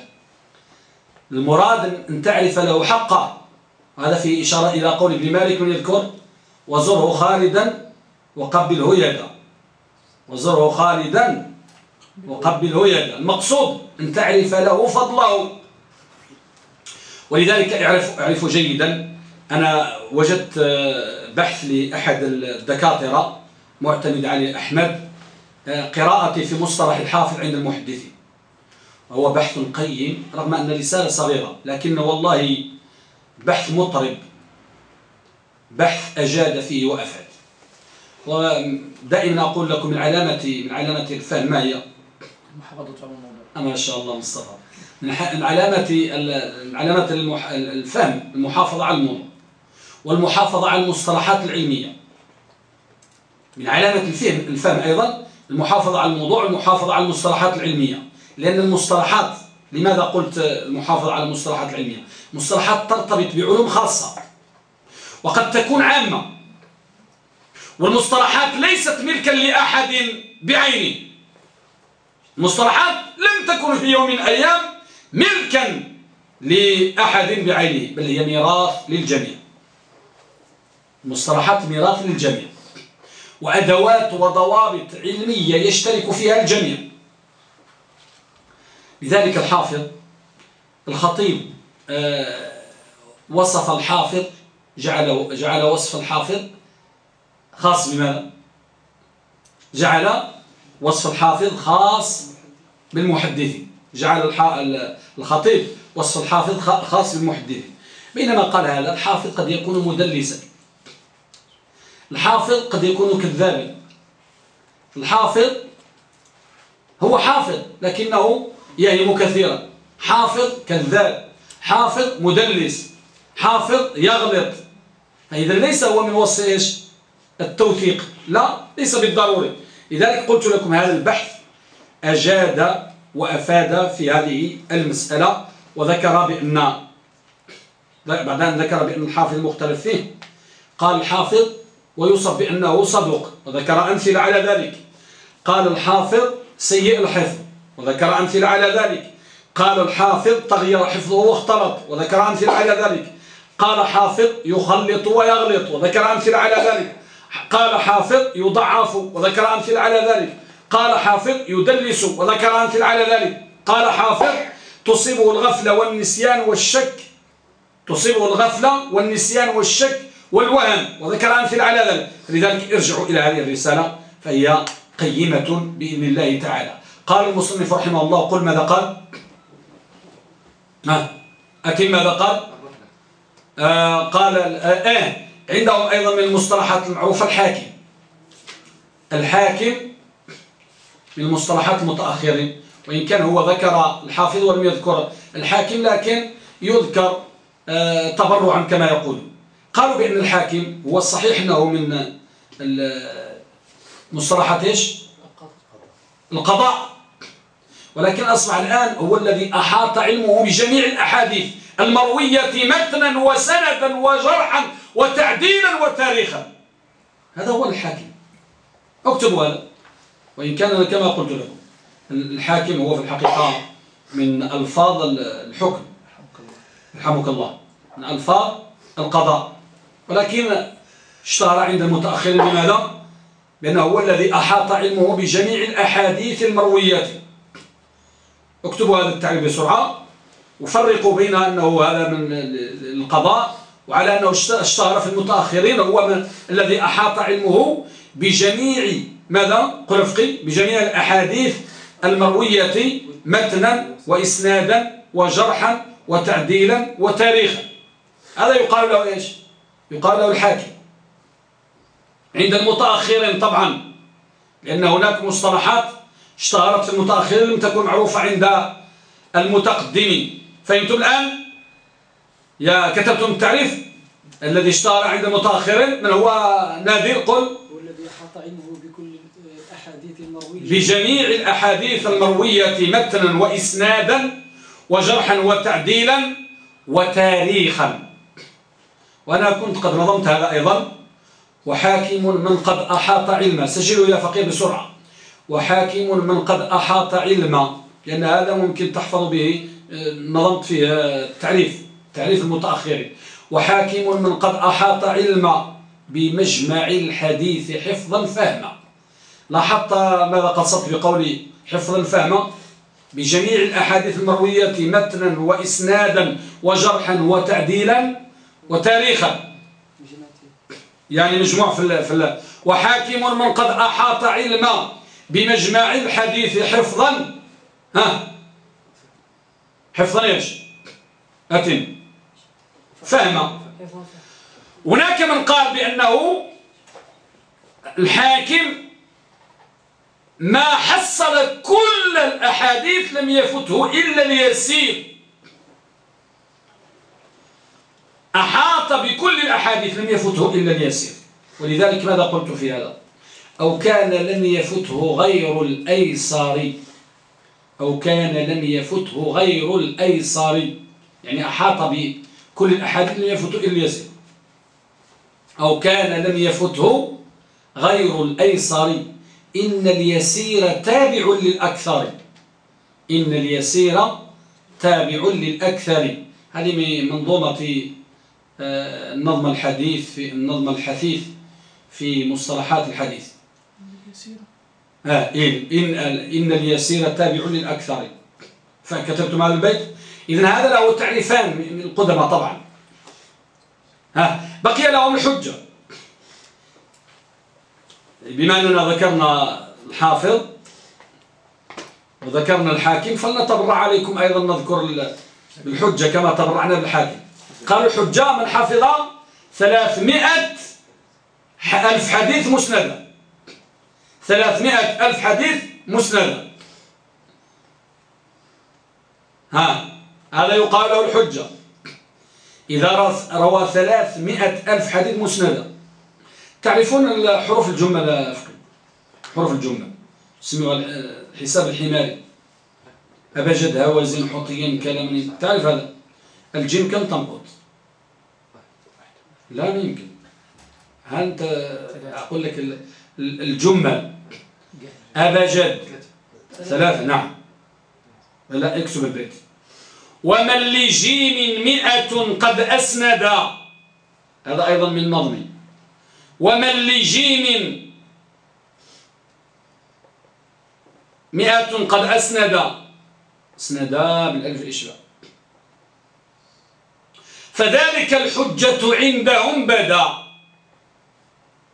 المراد أن تعرف له حقه هذا في إشارة إلى قول ابن مالك يذكر وزره خالدا وقبله يده وزره خالدا وقبله يده المقصود أن تعرف له فضله. ولذلك اعرف, أعرف جيدا. أنا وجدت بحث لأحد الدكاترة معتمد علي أحمد. قراءتي في مصطلح الحافظ عند المحدثين وهو بحث قيم رغم أن الرسالة صغيرة لكن والله بحث مطرب. بحث أجاد فيه وأفاد. ودائما أقول لكم من علامة من علامة الفهم ما هي؟ محافظة على الموضوع. ما شاء الله مصطفى. من علامة علامة الفهم المحافظة على الموضوع. والمحافظة على المصطلحات العلمية. من علامة الفهم الفهم أيضا المحافظة على الموضوع والمحافظة على المصطلحات العلمية. لأن المصطلحات لماذا قلت المحافظة على المصطلحات العلمية؟ مصطلحات ترتبط بعلوم خاصة وقد تكون عامة والمصطلحات ليست ملكا لأحد بعينه. مصطلحات لم تكن في يوم من الأيام ملكا لأحد بعينه بل هي ميراث للجميع. مصطلحات ميراث للجميع. وأدوات وضوابط علمية يشترك فيها الجميع. لذلك الحافظ الخطيب آه، وصف الحافظ جعل, جعل وصف الحافظ خاص بماذا؟ جعل وصف الحافظ خاص بالمحدثين. جعل الخطيب وصف الحافظ خاص بالمحدثين. بينما قال هذا الحافظ قد يكون مدلسا. الحافظ قد يكون كذابا. الحافظ هو حافظ لكنه يهم كثيرا. حافظ كذاب. حافظ مدلس. حافظ يغلط. فإذا ليس هو من وصف التوثيق. لا ليس بالضروري. لذلك قلت لكم هذا البحث أجاد وأفاد في هذه المسألة وذكر بأن بعد أن ذكر بأن الحافظ مختلف فيه. قال الحافظ ويوصف بأنه صدوق وذكر أمثلة على ذلك. قال الحافظ سيء الحفظ وذكر أمثلة على ذلك. قال الحافظ تغير حفظه واختلط وذكر أمثلة على ذلك. قال حافظ يخلط ويغلط وذكر أمثلة على ذلك. قال حافظ يضعف وذكر أمثلة على ذلك. قال حافظ يدلس وذكر أمثلة على ذلك. قال حافظ تصيبه الغفلة والنسيان والشك تصيبه الغفلة والنسيان والشك والوهم وذكر أمثلة على ذلك. لذلك ارجعوا إلى هذه الرسالة فهي قيمة بإذن الله تعالى. قال المصنف رحمه الله قل ماذا قال؟ ها؟ أكيد ماذا قال؟ آه قال آه, آه عندهم أيضا من المصطلحات المعروفة الحاكم. الحاكم من المصطلحات المتأخرين وإن كان هو ذكر الحافظ ولم يذكر الحاكم لكن يذكر آه تبرعا كما يقول قالوا بأن الحاكم هو الصحيح أنه من مصطلحات إيش؟ القضاء. ولكن أصبح الآن هو الذي أحاط علمه بجميع الأحاديث المروية متنا وسندا وجرحا وتعديلا وتاريخا. هذا هو الحاكم. اكتبوا هذا. وإن كان كما قلت لكم الحاكم هو في الحقيقة من ألفاظ الحكم. رحمك الله. من ألفاظ القضاء. ولكن اشتهر عند المتأخرين بماذا؟ بأنه هو الذي أحاط علمه بجميع الأحاديث المرويات اكتبوا هذا التعريف بسرعة وفرقوا بين أنه هذا من القضاء وعلى أنه اشتهر في المتأخرين هو من الذي أحاط علمه بجميع ماذا؟ قرفقي بجميع الأحاديث المروية متنا وإسنادا وجرحا وتعديلا وتاريخا هذا يقال له إيش؟ يقال له الحاكم. عند المتأخرين طبعا لأن هناك مصطلحات اشتهرت في المتأخرين لم تكن معروفة عند المتقدمين. فهمتم الآن؟ يا كتبتم التعريف الذي اشتهر عند المتأخرين من هو نادر؟ قل. والذي أحاط علمه بكل الأحاديث المروية. بجميع الأحاديث المروية متنا وإسنادا وجرحا وتعديلا وتاريخا. وأنا كنت قد نظمت هذا أيضا. وحاكم من قد أحاط علما. سجلوا يا فقيه بسرعة. وحاكم من قد أحاط علما. لأن هذا ممكن تحفظ به آه، نظمت فيه التعريف تعريف المتأخرين. وحاكم من قد أحاط علما بمجمع الحديث حفظا فهما. لاحظت ماذا قصدت بقولي حفظا فهما؟ بجميع الأحاديث المروية متنا وإسنادا وجرحا وتعديلا وتاريخا. يعني مجموع في ال في ال وحاكم من قد أحاط علما بمجمع الحديث حفظا. ها؟ حفظا إيش أتم فهما هناك من قال بأنه الحاكم ما حصل كل الأحاديث لم يفته إلا اليسير أحاط بكل الأحاديث لم يفته إلا اليسير. ولذلك ماذا قلت في هذا؟ أو كان لم يفته غير الأيسار أو كان لم يفته غير الأيسار يعني أحاط بكل الأحاديث لم يفته إلا اليسير. أو كان لم يفته غير الأيسر إن اليسير تابع للأكثر. إن اليسير تابع للأكثر. هذه من منظومة النظم الحديث في النظم الحثيث في مصطلحات الحديث. آه إن, إن, إن اليسير تابع للأكثر. فكتبتم هذا البيت؟ إذن هذا له تعريفان من القدماء طبعا. ها بقي لهم الحجة بما أننا ذكرنا الحافظ وذكرنا الحاكم فلنتبرع عليكم أيضا نذكر الحجة كما تبرعنا بالحاكم. قالوا حجة من حفظ ثلاثمائة ألف حديث مسندة ثلاثمائة ألف حديث مسندة ها هذا يقال له الحجة. إذا روى ثلاثمائة ألف حديث مسندة تعرفون حروف الجمل حروف الجمل اسمه الحساب الحماري أبجد هوازن حطيا كلام. تعرف هذا؟ الجيم كم تنقط؟ لا يمكن أنت أقول لك الجمل. أبجد ثلاثة نعم. لا اكتب البيت. ومن لجيم مئة قد أسند. هذا أيضا من نظمي ومن لجيم مئة قد أسند. أسند بالألف إشباع فذلك الحجة عندهم بدا.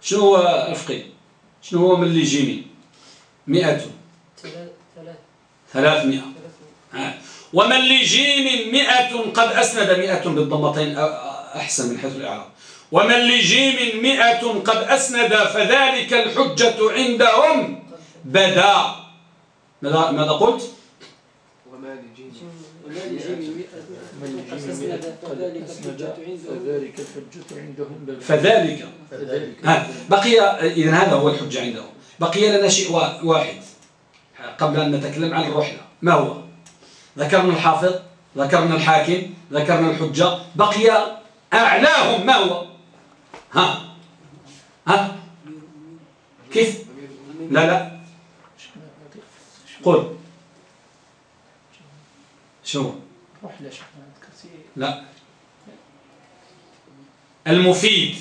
شنو هو أفقي شنو هو من لجيم مئة. ثلاثمائة ومن لجيم مئة قد أسند مئة بالضمتين أحسن من حيث الإعراب. ومن لجيم مئة قد أسند فذلك الحجة عندهم بدا. ماذا, ماذا قلت؟ وما لجيم فذلك. فذلك ها بقي إذا هذا هو الحجة عندهم. بقي لنا شيء واحد. قبل أن نتكلم عن الرحلة ما هو؟ ذكرنا الحافظ ذكرنا الحاكم ذكرنا الحجة. بقي أعلاهم. ما هو؟ ها ها. كيف؟ لا لا. قل. شو لا. المفيد.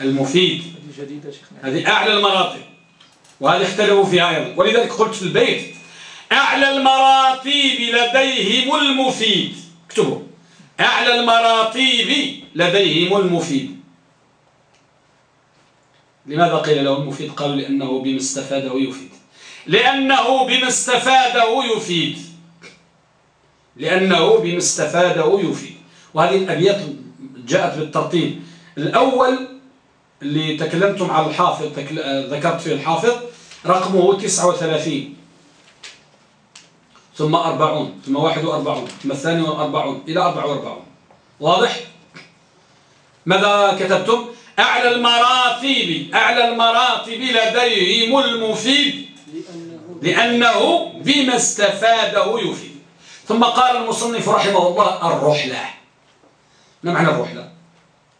المفيد. هذه أعلى المراتب. وهذه اختلفوا فيها أيضا. ولذلك قلت في البيت أعلى المراتب لديهم المفيد. اكتبوا. أعلى المراتب لديهم المفيد. لماذا قيل له المفيد؟ قالوا لأنه بما استفاده يفيد. لأنه بما استفاده يفيد. لأنه بما استفاده يفيد وهذه الأبيات جاءت بالترتيب. الأول اللي تكلمتم على الحافظ ذكرت فيه الحافظ رقمه 39 ثم أربعون ثم واحد وأربعون ثم الثاني وأربعون إلى أربع وأربعون. واضح؟ ماذا كتبتم؟ أعلى المراتب أعلى المراتب لديهم المفيد. لأنه بما استفاده يفيد ثم قال المصنف رحمه الله الرحلة. ما معنى الرحلة؟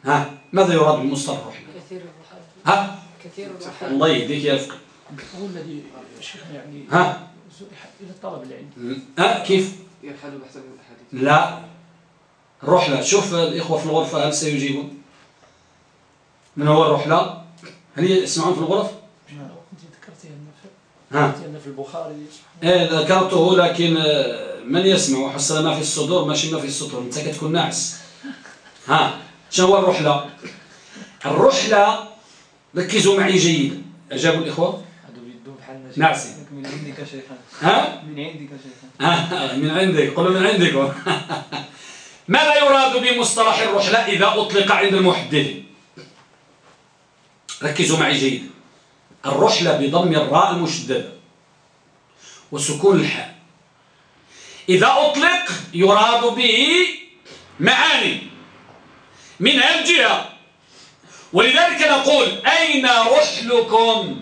ها؟ ماذا يراد بالمصطلح الرحلة؟ كثير الرحلة. ها؟ كثير الرحلة. الله يهديك يا فقه هو الذي شيخنا يعني ها؟ إلى طلب العلم. أه كيف؟ يرحل بحسب الأحاديث. لا. الرحلة شوف الإخوة في الغرفة هل سيجيبون؟ من هو الرحلة؟ هل يسمعون في الغرف؟ ها؟ في البخاري. إيه ذكرته لكن آه، من يسمع؟ وحصل ما في الصدور ماشي ما في السطور انت كتكون ناعس. ها شنو هو الرحلة؟ الرحلة ركزوا معي جيدا أجابوا الإخوة؟ نعسي من عندك شيخا ها؟ من عندك شيخا من عندك. قولوا من عندكم ماذا يراد بمصطلح الرحلة إذا أطلق عند المحدثين ركزوا معي جيدا الرحلة بضم الراء المشددة وسكون الحاء. إذا أطلق يراد به معاني منها الجهة ولذلك نقول أين رحلكم؟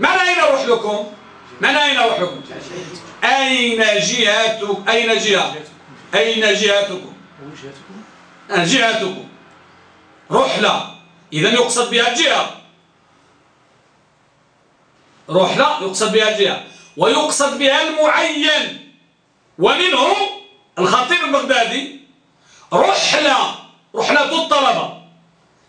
معنى أين رحلكم؟ معنى أين رحلكم؟ أين جهتك أين جهة؟ أين جهتكم جهتكم رحلة. إذا يقصد بها الجهة رحلة يقصد بها الجهة ويقصد بها المعين. ومنه الخطيب البغدادي رحلة رحلة الطلبة.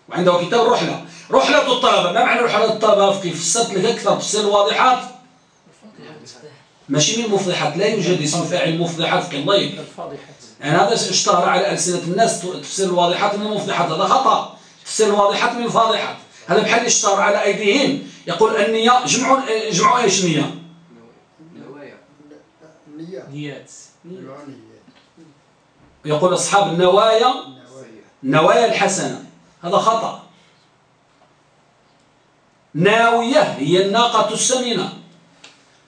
وعنده كتاب رحلة. رحلة الطلبة. ما معنى رحلة الطلبة؟ في فسرت لك أكثر تفسير الواضحات؟ ماشي من المفضحات. لا يوجد اسم فاعل مفضحات في الله يعني هذا اشتهر على ألسنة الناس؟ تفسير الواضحات من المفضحات. هذا خطأ. تفسير الواضحات من الفاضحات. هذا بحال اشتهر على أيديهم؟ يقول النية جمعوا جمعوا إيش نية؟ نيات يقول أصحاب النوايا النوايا الحسنة. هذا خطأ. ناوية هي الناقة السمينة.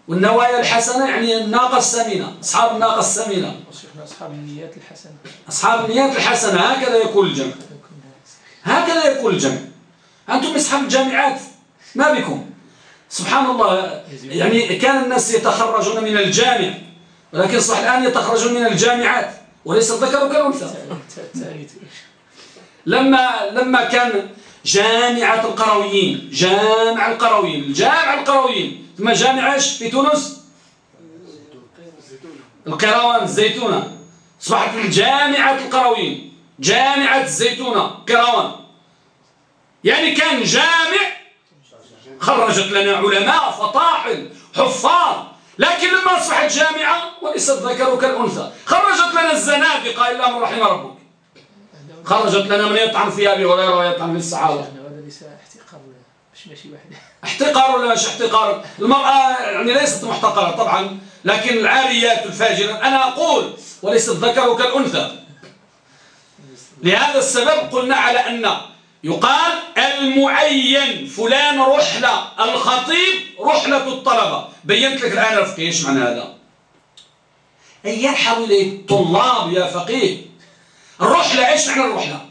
والنوايا الحسنة يعني الناقة السمينة. أصحاب الناقة السمينة. أصحاب النيات الحسنة. أصحاب النيات الحسنة. هكذا يقول الجمع. هكذا يقول الجمع. أنتم أصحاب الجامعات. ما بكم؟ سبحان الله. يعني كان الناس يتخرجون من الجامع. ولكن صح الآن يتخرجون من الجامعات وليس الذكر كالأنثى. لما لما كان جامعة القرويين جامع القرويين الجامع القرويين ثم جامعة في تونس؟ القروان الزيتونة أصبحت الجامعة القرويين جامعة الزيتونة قروان. يعني كان جامع خرجت لنا علماء فطاحل حفاظ. لكن لما أصبحت جامعة وليست ذكر كالأنثى خرجت لنا الزنادقة إلا من رحم ربك. خرجت لنا من يطعن في أبي هريرة ويطعن في الصحابة هذا ليس احتقار مش ماشي واحد احتقار ولا مش احتقار؟ المرأة يعني ليست محتقرة طبعا لكن العاريات الفاجرة. أنا أقول وليس الذكر كالأنثى لهذا السبب قلنا على أن يقال المعين فلان رحلة الخطيب رحلة الطلبة. بينت لك الآن الفقيه إيش معنى هذا؟ أي يرحل إليه الطلاب يا فقيه. الرحلة إيش معنى الرحلة؟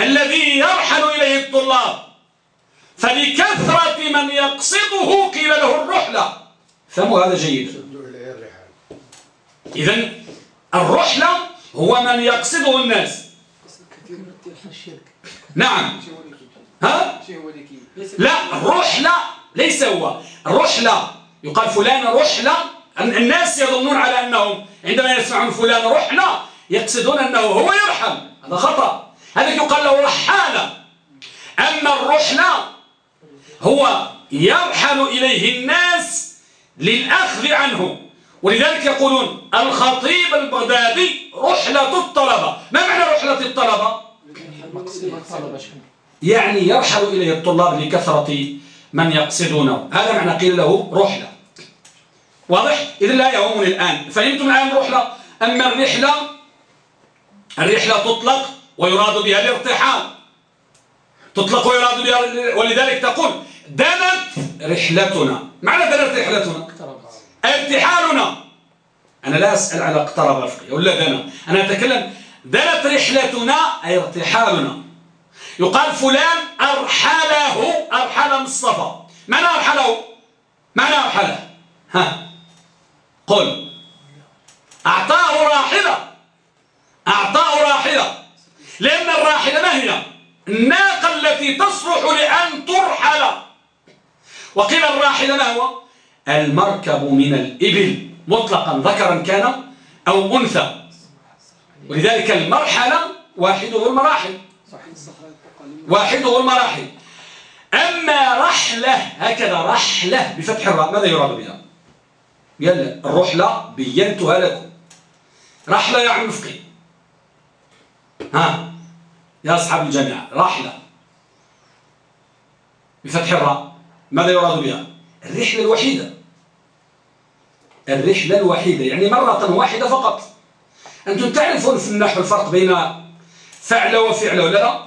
الذي يرحل إليه الطلاب. فلكثرة من يقصده قيل له الرحلة. فهموا هذا جيد. إذا الرحلة هو من يقصده الناس. نعم. ها؟ لا الرحلة ليس هو. الرحلة يقال فلان رحلة. الناس يظنون على أنهم عندما يسمعون فلان رحلة يقصدون أنه هو يرحل هذا خطأ. هذا يقال له رحالة. أما الرحلة هو يرحل إليه الناس للأخذ عنه. ولذلك يقولون الخطيب البغدادي رحلة الطلبة. ما معنى رحلة الطلبة؟ يعني يرحل إليه الطلاب لكثرة من يقصدونه. هذا معنى قيل له رحلة. واضح؟ إذن لا يهمني الآن. فهمتم الآن رحلة؟ أما الرحلة الرحلة تطلق ويراد بها الارتحال. تطلق ويراد بها ولذلك تقول دنت رحلتنا. معنى دنت رحلتنا؟ ارتحالنا. أنا لا أسأل على اقترب الفقه ولا دنا أنا أتكلم دنت رحلتنا أي ارتحالنا. يقال فلان أرحله أرحل مصطفى. معنى أرحله؟ معنى أرحله؟ ها. قل. أعطاه راحلة. أعطاه راحلة. لأن الراحلة ما هي؟ الناقة التي تصلح لأن ترحل. وقيل الراحلة ما هو؟ المركب من الإبل. مطلقا ذكرا كان أو أنثى. ولذلك المرحلة واحدة المراحل. واحدة المراحل. أما رحلة هكذا رحلة بفتح الراء. ماذا يراد بها؟ قال الرحلة بينتها لكم. رحلة يعني مفقي ها؟ يا أصحاب الجامعة رحلة بفتح الراء. ماذا يراد بها؟ الرحلة الوحيدة. الرحلة الوحيدة يعني مرة واحدة فقط. أنتم تعرفون في النحو الفرق بين فعل وفعل ولا لا؟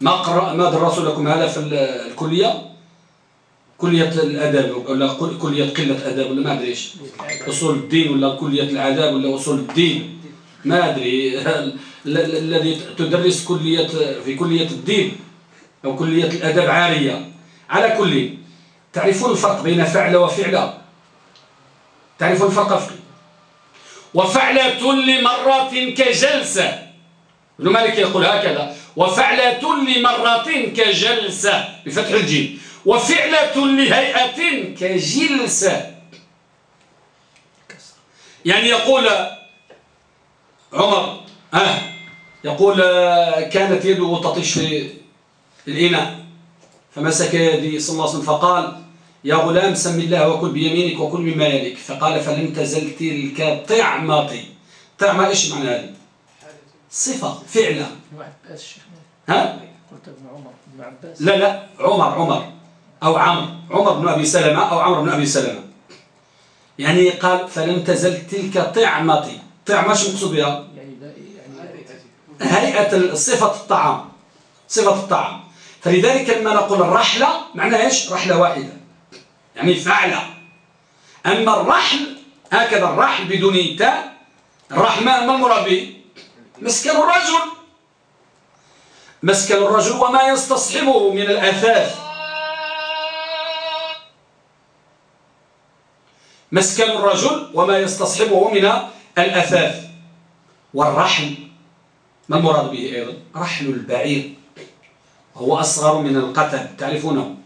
ما قرأ ما درسوا لكم هذا في الكلية؟ كلية الأداب ولا كلية قلة أداب ولا ما أدري إيش؟ أصول الدين ولا كلية العذاب ولا أصول الدين؟ ما أدري. الذي تدرس كلية في كلية الدين أو كلية الأداب عارية. على كل تعرفون الفرق بين فعل وفعل؟ تعرفون الفرق وفعلة لمرة كجلسة. ابن مالك يقول هكذا. وفعلة لمرة كجلسة بفتح الجيم. وفعلة لهيئة كجلسة. يعني يقول عمر آه يقول كانت يده تطيش في الإناء فمسك يدي صلى الله عليه وسلم فقال يا غلام سم الله وكل بيمينك وكل مما يليك فقال فلن تزل تلك طعمتي طعمة إيش معنى هذه؟ صفة فعلة. ها؟ لا لا عمر عمر. أو عمر عمر بن أبي سلمة أو عمر بن أبي سلمة. يعني قال فلن تزل تلك طعمتي طعمة شو مقصود بها؟ يعني هيئة صفة الطعام. صفة الطعام. فلذلك لما نقول الرحلة معناها إيش؟ رحلة واحدة. يعني فعلة أما الرحل هكذا الرحل بدون تاء. الرحمة ما المراد به؟ مسكن الرجل. مسكن الرجل وما يستصحبه من الأثاث. مسكن الرجل وما يستصحبه من الأثاث. والرحل ما المراد به أيضا؟ رحل البعير. هو أصغر من القتل تعرفونه؟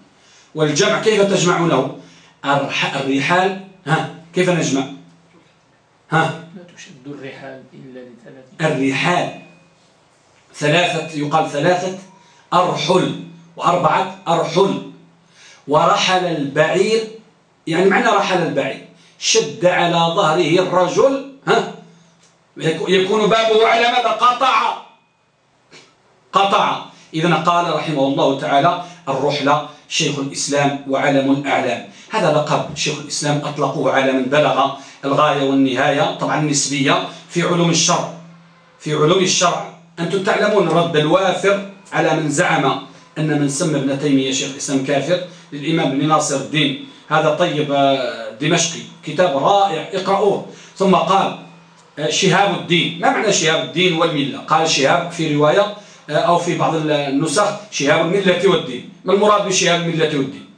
والجمع كيف تجمعونه؟ الرحال ها كيف نجمع؟ ها؟ لا تشد الرحال إلا لثلاثة الرحال. ظلاثة يقال ثلاثة أرحل وأربعة أرحل. ورحل البعير يعني معنى رحل البعير. شد على ظهره الرجل ها؟ يكون بابه على ماذا؟ قطع. قطع. إذا قال رحمه الله تعالى الرحلة شيخ الإسلام وعلم الأعلام. هذا لقب شيخ الإسلام أطلقوه على من بلغ الغاية والنهاية طبعا نسبية في علوم الشرع. في علوم الشرع. أنتم تعلمون رد الوافر على من زعم أن من سمى ابن تيمية شيخ الإسلام كافر للإمام ابن ناصر الدين. هذا طيب آه، دمشقي. كتاب رائع اقرأوه. ثم قال آه، شهاب الدين. ما معنى شهاب الدين والملة؟ قال شهاب في رواية آه، أو في بعض النسخ شهاب الملة والدين. ما المراد بشهاب الملة والدين؟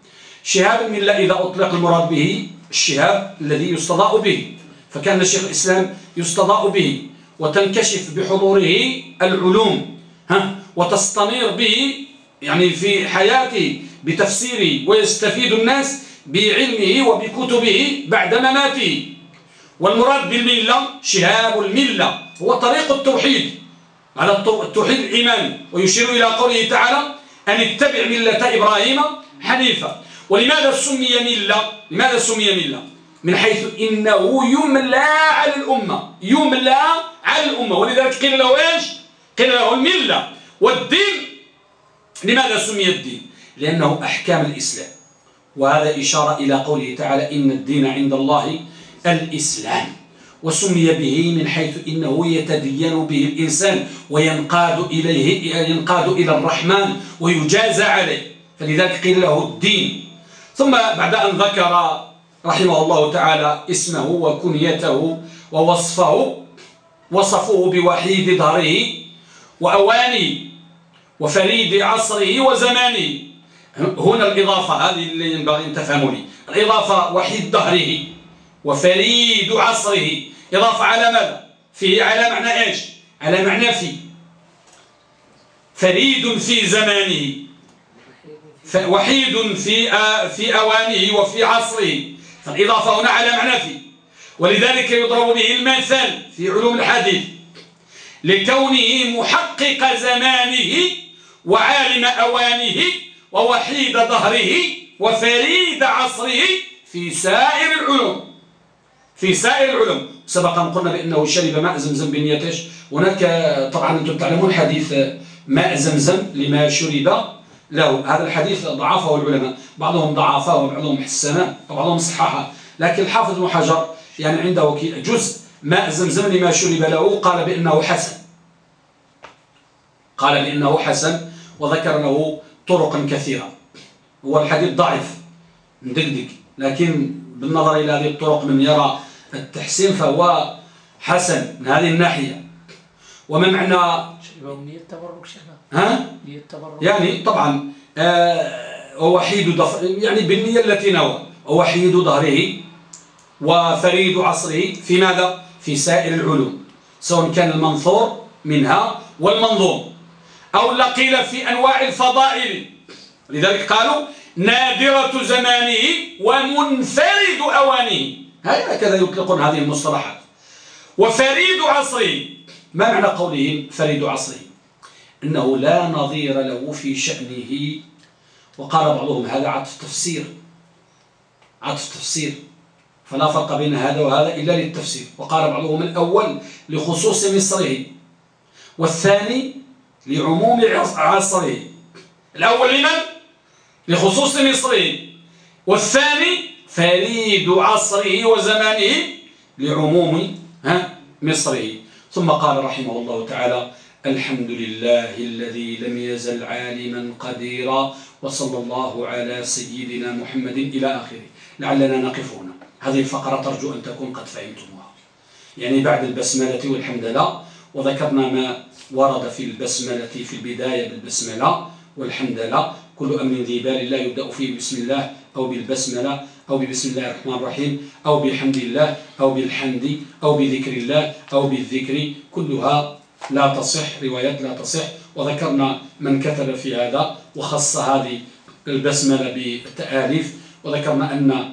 شهاب الملة إذا أطلق المراد به الشهاب الذي يستضاء به. فكان الشيخ الإسلام يستضاء به وتنكشف بحضوره العلوم ها وتستنير به يعني في حياته بتفسيره ويستفيد الناس بعلمه وبكتبه بعد مماته. والمراد بالملة شهاب الملة هو طريق التوحيد على التوحيد الإيماني ويشير إلى قوله تعالى أن اتبع ملة إبراهيم حنيفا ولماذا سمي ملة؟ لماذا سمي ملة؟ من حيث إنه يملى على الأمة يملى على الأمة. ولذلك قيل له إيش؟ قيل له الملة والدين لماذا سمي الدين؟ لأنه أحكام الإسلام. وهذا إشارة إلى قوله تعالى إن الدين عند الله الإسلام. وسمي به من حيث إنه يتدين به الإنسان وينقاد إليه ينقاد إلى الرحمن ويجازى عليه. فلذلك قيل له الدين. ثم بعد أن ذكر رحمه الله تعالى اسمه وكنيته ووصفه وصفوه بوحيد ظهره وأواني وفريد عصره وزمانه هنا الإضافة هذه اللي ينبغي أن تفهموا لي. الإضافة وحيد ظهره وفريد عصره. إضافة على ماذا؟ فيه على معنى إيش؟ على معنى في. فريد في زمانه. وحيد في في أوانه وفي عصره. فالإضافة هنا على معنى في ولذلك يضرب به المثال في علوم الحديث. لكونه محقق زمانه وعالم أوانه ووحيد ظهره وفريد عصره في سائر العلوم. في سائر العلوم. سبقا قلنا بأنه شرب ماء زمزم بنيتش هناك طبعا أنتم تعلمون حديث ماء زمزم لما شرب له هذا الحديث ضعفه العلماء. بعضهم ضعفه وبعضهم حسنه وبعضهم صححه. لكن الحافظ ابن حجر يعني عنده جزء ماء زمزم لما شرب له قال بأنه حسن. قال بأنه حسن وذكر له طرق كثيرة. هو الحديث ضعيف مدقدق. لكن بالنظر إلى هذه الطرق من يرى التحسين فهو حسن من هذه الناحية. وما معنى ها؟ يعني طبعا آه وحيد ضفر يعني بالنية التي نوى. ووحيد ظهره وفريد عصره في ماذا؟ في سائر العلوم سواء كان المنثور منها والمنظوم. أو لقيل في أنواع الفضائل. لذلك قالوا نادرة زمانه ومنفرد أوانه. هكذا يطلقون هذه المصطلحات. وفريد عصره. ما معنى قولهم فريد عصره؟ أنه لا نظير له في شأنه. وقال بعضهم هذا عطف تفسير عطف تفسير فلا فرق بين هذا وهذا إلا للتفسير. وقال بعضهم الأول لخصوص مصره والثاني لعموم عصره. الأول لمن؟ لخصوص مصره. والثاني فريد عصره وزمانه لعموم مصره. ثم قال رحمه الله تعالى الحمد لله الذي لم يزل عالما قديرا وصلى الله على سيدنا محمد إلى آخره. لعلنا نقف هنا. هذه الفقرة ترجو أن تكون قد فهمتموها. يعني بعد البسملة والحمد لله وذكرنا ما ورد في البسملة في البداية بالبسملة والحمد لله كل أمر ذي بال لا يبدأ فيه بسم الله أو بالبسملة أو ببسم الله الرحمن الرحيم أو بحمد الله أو بالحمد أو بذكر الله أو بالذكر. كلها لا تصح روايات لا تصح. وذكرنا من كتب في هذا وخص هذه البسملة بالتآليف وذكرنا أن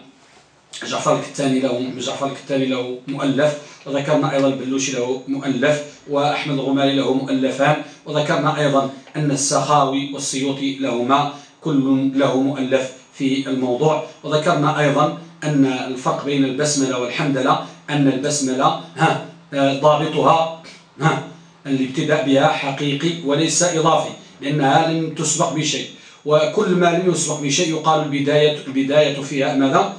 جعفر الكتاني له جعفر الكتاني له مؤلف. وذكرنا أيضا البلوشي له مؤلف. وأحمد الغماري له مؤلفان. وذكرنا أيضا أن السخاوي والسيوطي لهما كل له مؤلف في الموضوع. وذكرنا أيضا أن الفرق بين البسملة والحمدلة أن البسملة ها ضابطها ها الابتداء بها حقيقي وليس إضافي لأنها لم تسبق بشيء وكل ما لم يسبق بشيء يقال البداية, البداية فيها ماذا؟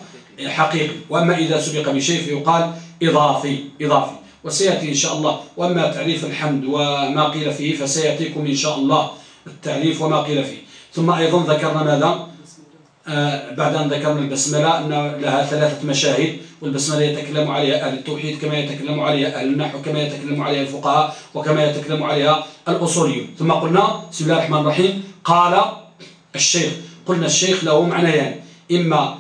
حقيقي. وأما إذا سبق بشيء فيقال إضافي إضافي. وسيأتي إن شاء الله. وأما تعريف الحمد وما قيل فيه فسيأتيكم إن شاء الله التعريف وما قيل فيه. ثم أيضا ذكرنا ماذا؟ بعد أن ذكرنا البسملة أن لها ثلاثة مشاهد والبسملة يتكلم عليها أهل التوحيد كما يتكلم عليها أهل النحو كما يتكلم عليها الفقهاء وكما يتكلم عليها الأصوليون. ثم قلنا بسم الله الرحمن الرحيم قال الشيخ قلنا الشيخ له معنيان إما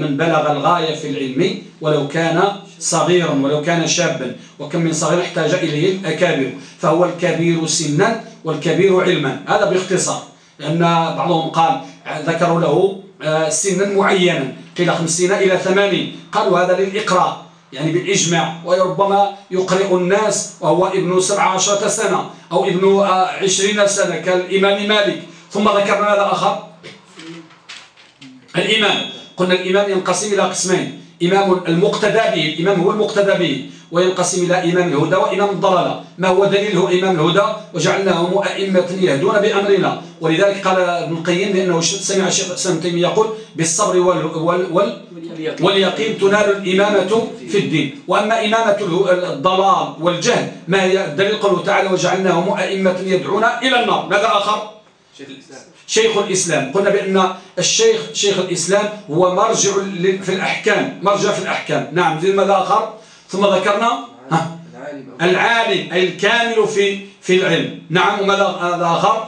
من بلغ الغاية في العلم ولو كان صغيرا ولو كان شابا وكم من صغير احتاج إليه الأكابر فهو الكبير سنا والكبير علما. هذا باختصار لأن بعضهم قال ذكروا له آه، سنا معينا. قيل خمسين إلى ثمانين. قالوا هذا للإقراء يعني بالإجماع. وربما يقرئ الناس وهو ابن سبع عشرة سنة أو ابن آه، عشرين سنة كالإمام مالك. ثم ذكرنا هذا آخر؟ الإمام. قلنا الإمام ينقسم إلى قسمين. إمام المقتدى به الإمام هو المقتدى به. وينقسم إلى إمام الهدى وإمام الضلالة. ما هو دليله إمام الهدى؟ وجعلناهم أئمة يهدون بأمرنا. ولذلك قال ابن القيم لأنه سمع الشيخ سلم تيمية يقول بالصبر وال وال وال واليقين. تنال الإمامة في الدين. وأما إمامة الضلال والجهل ما هي؟ الدليل قوله تعالى وجعلناهم أئمة يدعون إلى النار. ماذا آخر؟ شيخ الإسلام. قلنا بأن الشيخ شيخ الإسلام هو مرجع في الأحكام. مرجع في الأحكام. نعم. ماذا آخر؟ ثم ذكرنا ها؟ العالم الكامل في في العلم. نعم وماذا آخر؟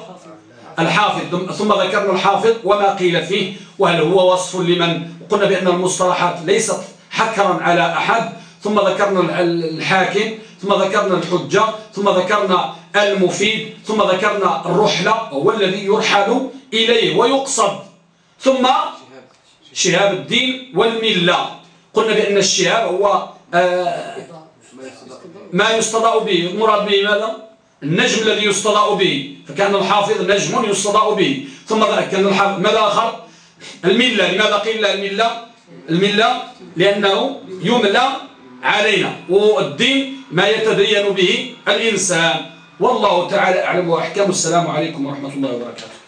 الحافظ. ثم ذكرنا الحافظ وما قيل فيه وهل هو وصف لمن؟ قلنا بأن المصطلحات ليست حكرا على أحد. ثم ذكرنا الحاكم ثم ذكرنا الحجة ثم ذكرنا المفيد ثم ذكرنا الرحلة هو الذي يرحل إليه ويقصد. ثم شهاب الدين والملة. قلنا بأن الشهاب هو ما يستضاء به. المراد به ماذا؟ النجم الذي يستضاء به. فكأن الحافظ نجم يستضاء به. ثم كأن الحافظ ماذا آخر؟ الملة. لماذا قيل الملة؟ الملة لأنه يملى علينا. والدين ما يتدين به الإنسان. والله تعالى أعلم وأحكم. السلام عليكم ورحمة الله وبركاته.